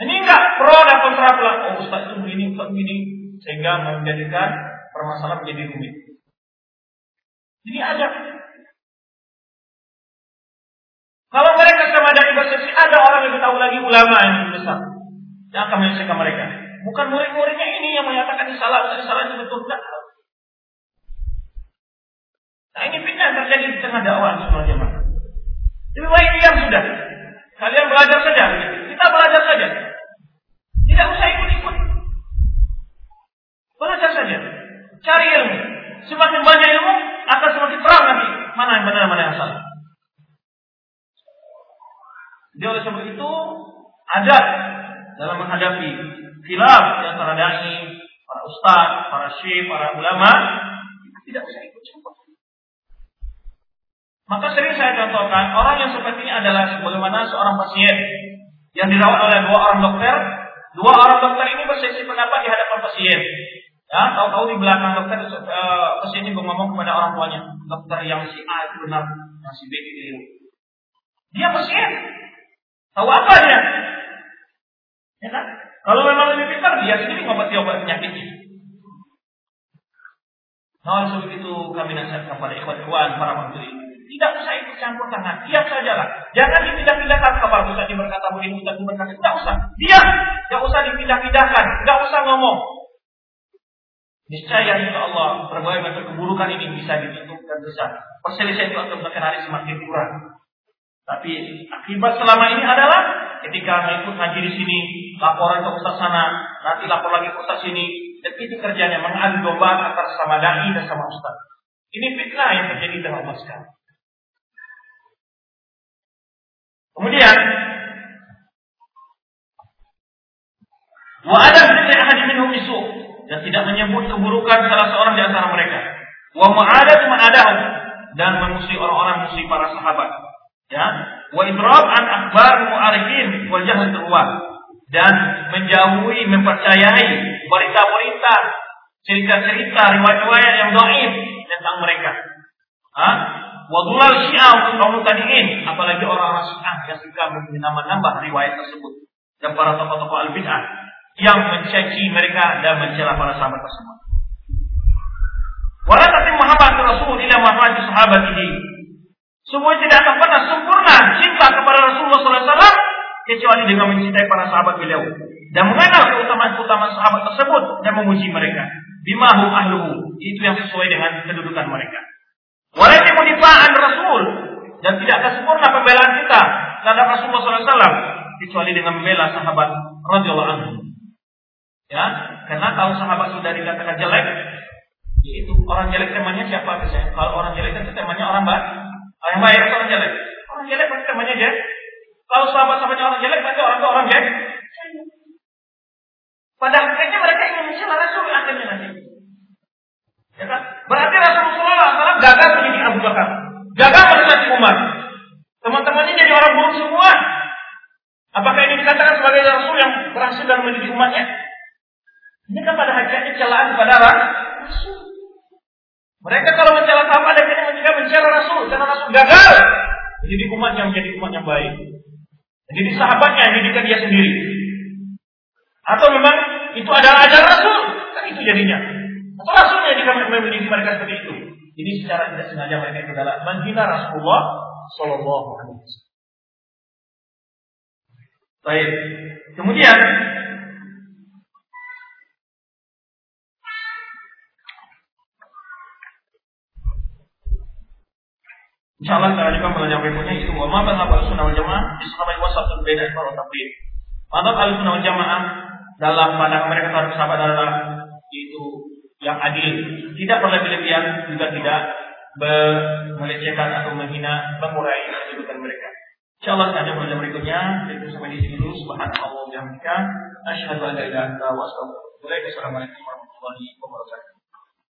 Ini enggak pro dan kontra pula. Oh ustaz itu begini, ustaz begini. Sehingga menjadikan permasalahan menjadi rumit. Ini ada. Kalau mereka sama dari bersesi, ada orang yang tahu lagi ulama yang lebih besar. Yang akan menyelesaikan mereka. Bukan murid-muridnya ini yang menyatakan ini salah, ini salah, ini betul. Nah ini fitnah terjadi di tengah dakwah semua jemaah. Lebih baik diam sudah. Kalian belajar saja. Kita belajar saja. Tidak usah ikut-ikut. Belajar saja. Cari ilmu. Semakin banyak ilmu, akan semakin terang nanti. Mana yang benar, mana yang salah. Jadi oleh sebab itu, ada dalam menghadapi khilaf di antara dai, para ustaz, para syekh, para ulama, tidak usah ikut campur. Maka sering saya contohkan, orang yang seperti ini adalah sebagaimana seorang pasien yang dirawat oleh dua orang dokter. Dua orang dokter ini berselisih pendapat di hadapan pasien. Ya, tahu-tahu di belakang dokter uh, pasien ini ngomong kepada orang tuanya, dokter yang si A itu benar, yang si B itu keliru. Dia pasien. Tahu apa dia? Ya kan? Kalau memang lebih pintar, dia sendiri ngobati obat penyakit ini. Nah, sebab itu kami nasihatkan kepada ikhwan-ikhwan para menteri tidak usah ikut campur tangan. Diam sajalah. Jangan dipindah-pindahkan kabar Ustaz berkata begini, Ustaz berkata. Tidak usah. Diam. Tidak usah dipindah-pindahkan. Tidak usah ngomong. Niscaya insya Allah berbagai macam keburukan ini bisa ditutup dan besar. Perselisihan itu akan semakin hari semakin kurang. Tapi akibat selama ini adalah ketika mengikut ngaji di sini, laporan ke Ustaz sana, nanti lapor lagi ke Ustaz sini, dan itu kerjanya mengadu domba antara sama dai dan sama Ustaz. Ini fitnah yang terjadi dalam umat. Kemudian wa adam fi ahad minhum isu dan tidak menyebut keburukan salah seorang di antara mereka. Wa mu'adatu man adahu dan memusuhi orang-orang musuh para sahabat. Ya, wa idrab an akhbar mu'arifin wal jahl dan menjauhi mempercayai berita-berita cerita-cerita riwayat-riwayat yang dhaif tentang mereka. Hah? Wadulal syiah untuk kaum tadiin, apalagi orang-orang syiah yang suka menambah-nambah riwayat tersebut. Dan para tokoh-tokoh al-bid'ah yang mencaci mereka dan mencela para sahabat tersebut. Wala tatim Muhammad Rasul ila sahabat ini. Semua tidak akan pernah sempurna cinta kepada Rasulullah SAW kecuali dengan mencintai para sahabat beliau dan mengenal keutamaan-keutamaan sahabat tersebut dan memuji mereka. Bimahu ahluhu itu yang sesuai dengan kedudukan mereka. Walaupun difa'an Rasul dan tidak akan sempurna pembelaan kita terhadap Rasulullah SAW kecuali dengan membela sahabat radhiyallahu anhu. Ya, karena kalau sahabat sudah dikatakan jelek, yaitu orang jelek temannya siapa biasanya? Kalau orang jelek itu temannya orang baik, orang baik orang jelek? Orang jelek pasti temannya jelek. Kalau sahabat-sahabatnya orang jelek, berarti orang itu orang jelek. Pada akhirnya mereka ingin mencela Rasul akhirnya nanti. Ya kan? Berarti Rasulullah SAW gagal menjadi Abu Bakar. Gagal menasihati umat. Teman-temannya jadi orang buruk semua. Apakah ini dikatakan sebagai Rasul yang berhasil dalam menjadi umatnya? Ini kan pada hakikatnya celaan kepada Rasul. Mereka kalau mencela sahabat akhirnya juga mencela Rasul karena Rasul gagal umat yang menjadi umat yang baik. Jadi sahabatnya yang didikan dia sendiri. Atau memang itu adalah ajaran Rasul, kan itu jadinya. Atau Rasulnya jika memiliki mereka seperti itu. Ini secara tidak sengaja mereka itu adalah menghina Rasulullah Shallallahu Alaihi Wasallam. Baik. Kemudian Insya Allah kita juga belajar berikutnya itu bahwa mazhab al-sunnah wal jamaah disebut wasatun beda kalau tabligh. Mazhab al-sunnah wal jamaah dalam pandangan mereka terhadap sahabat adalah itu yang adil, tidak berlebihan juga tidak melecehkan atau menghina, mengurai kedudukan mereka. Insyaallah ada pada berikutnya kita sampai di sini dulu. Subhanallah wa bihamdika asyhadu an la ilaha illa wa wa. Assalamualaikum warahmatullahi wabarakatuh.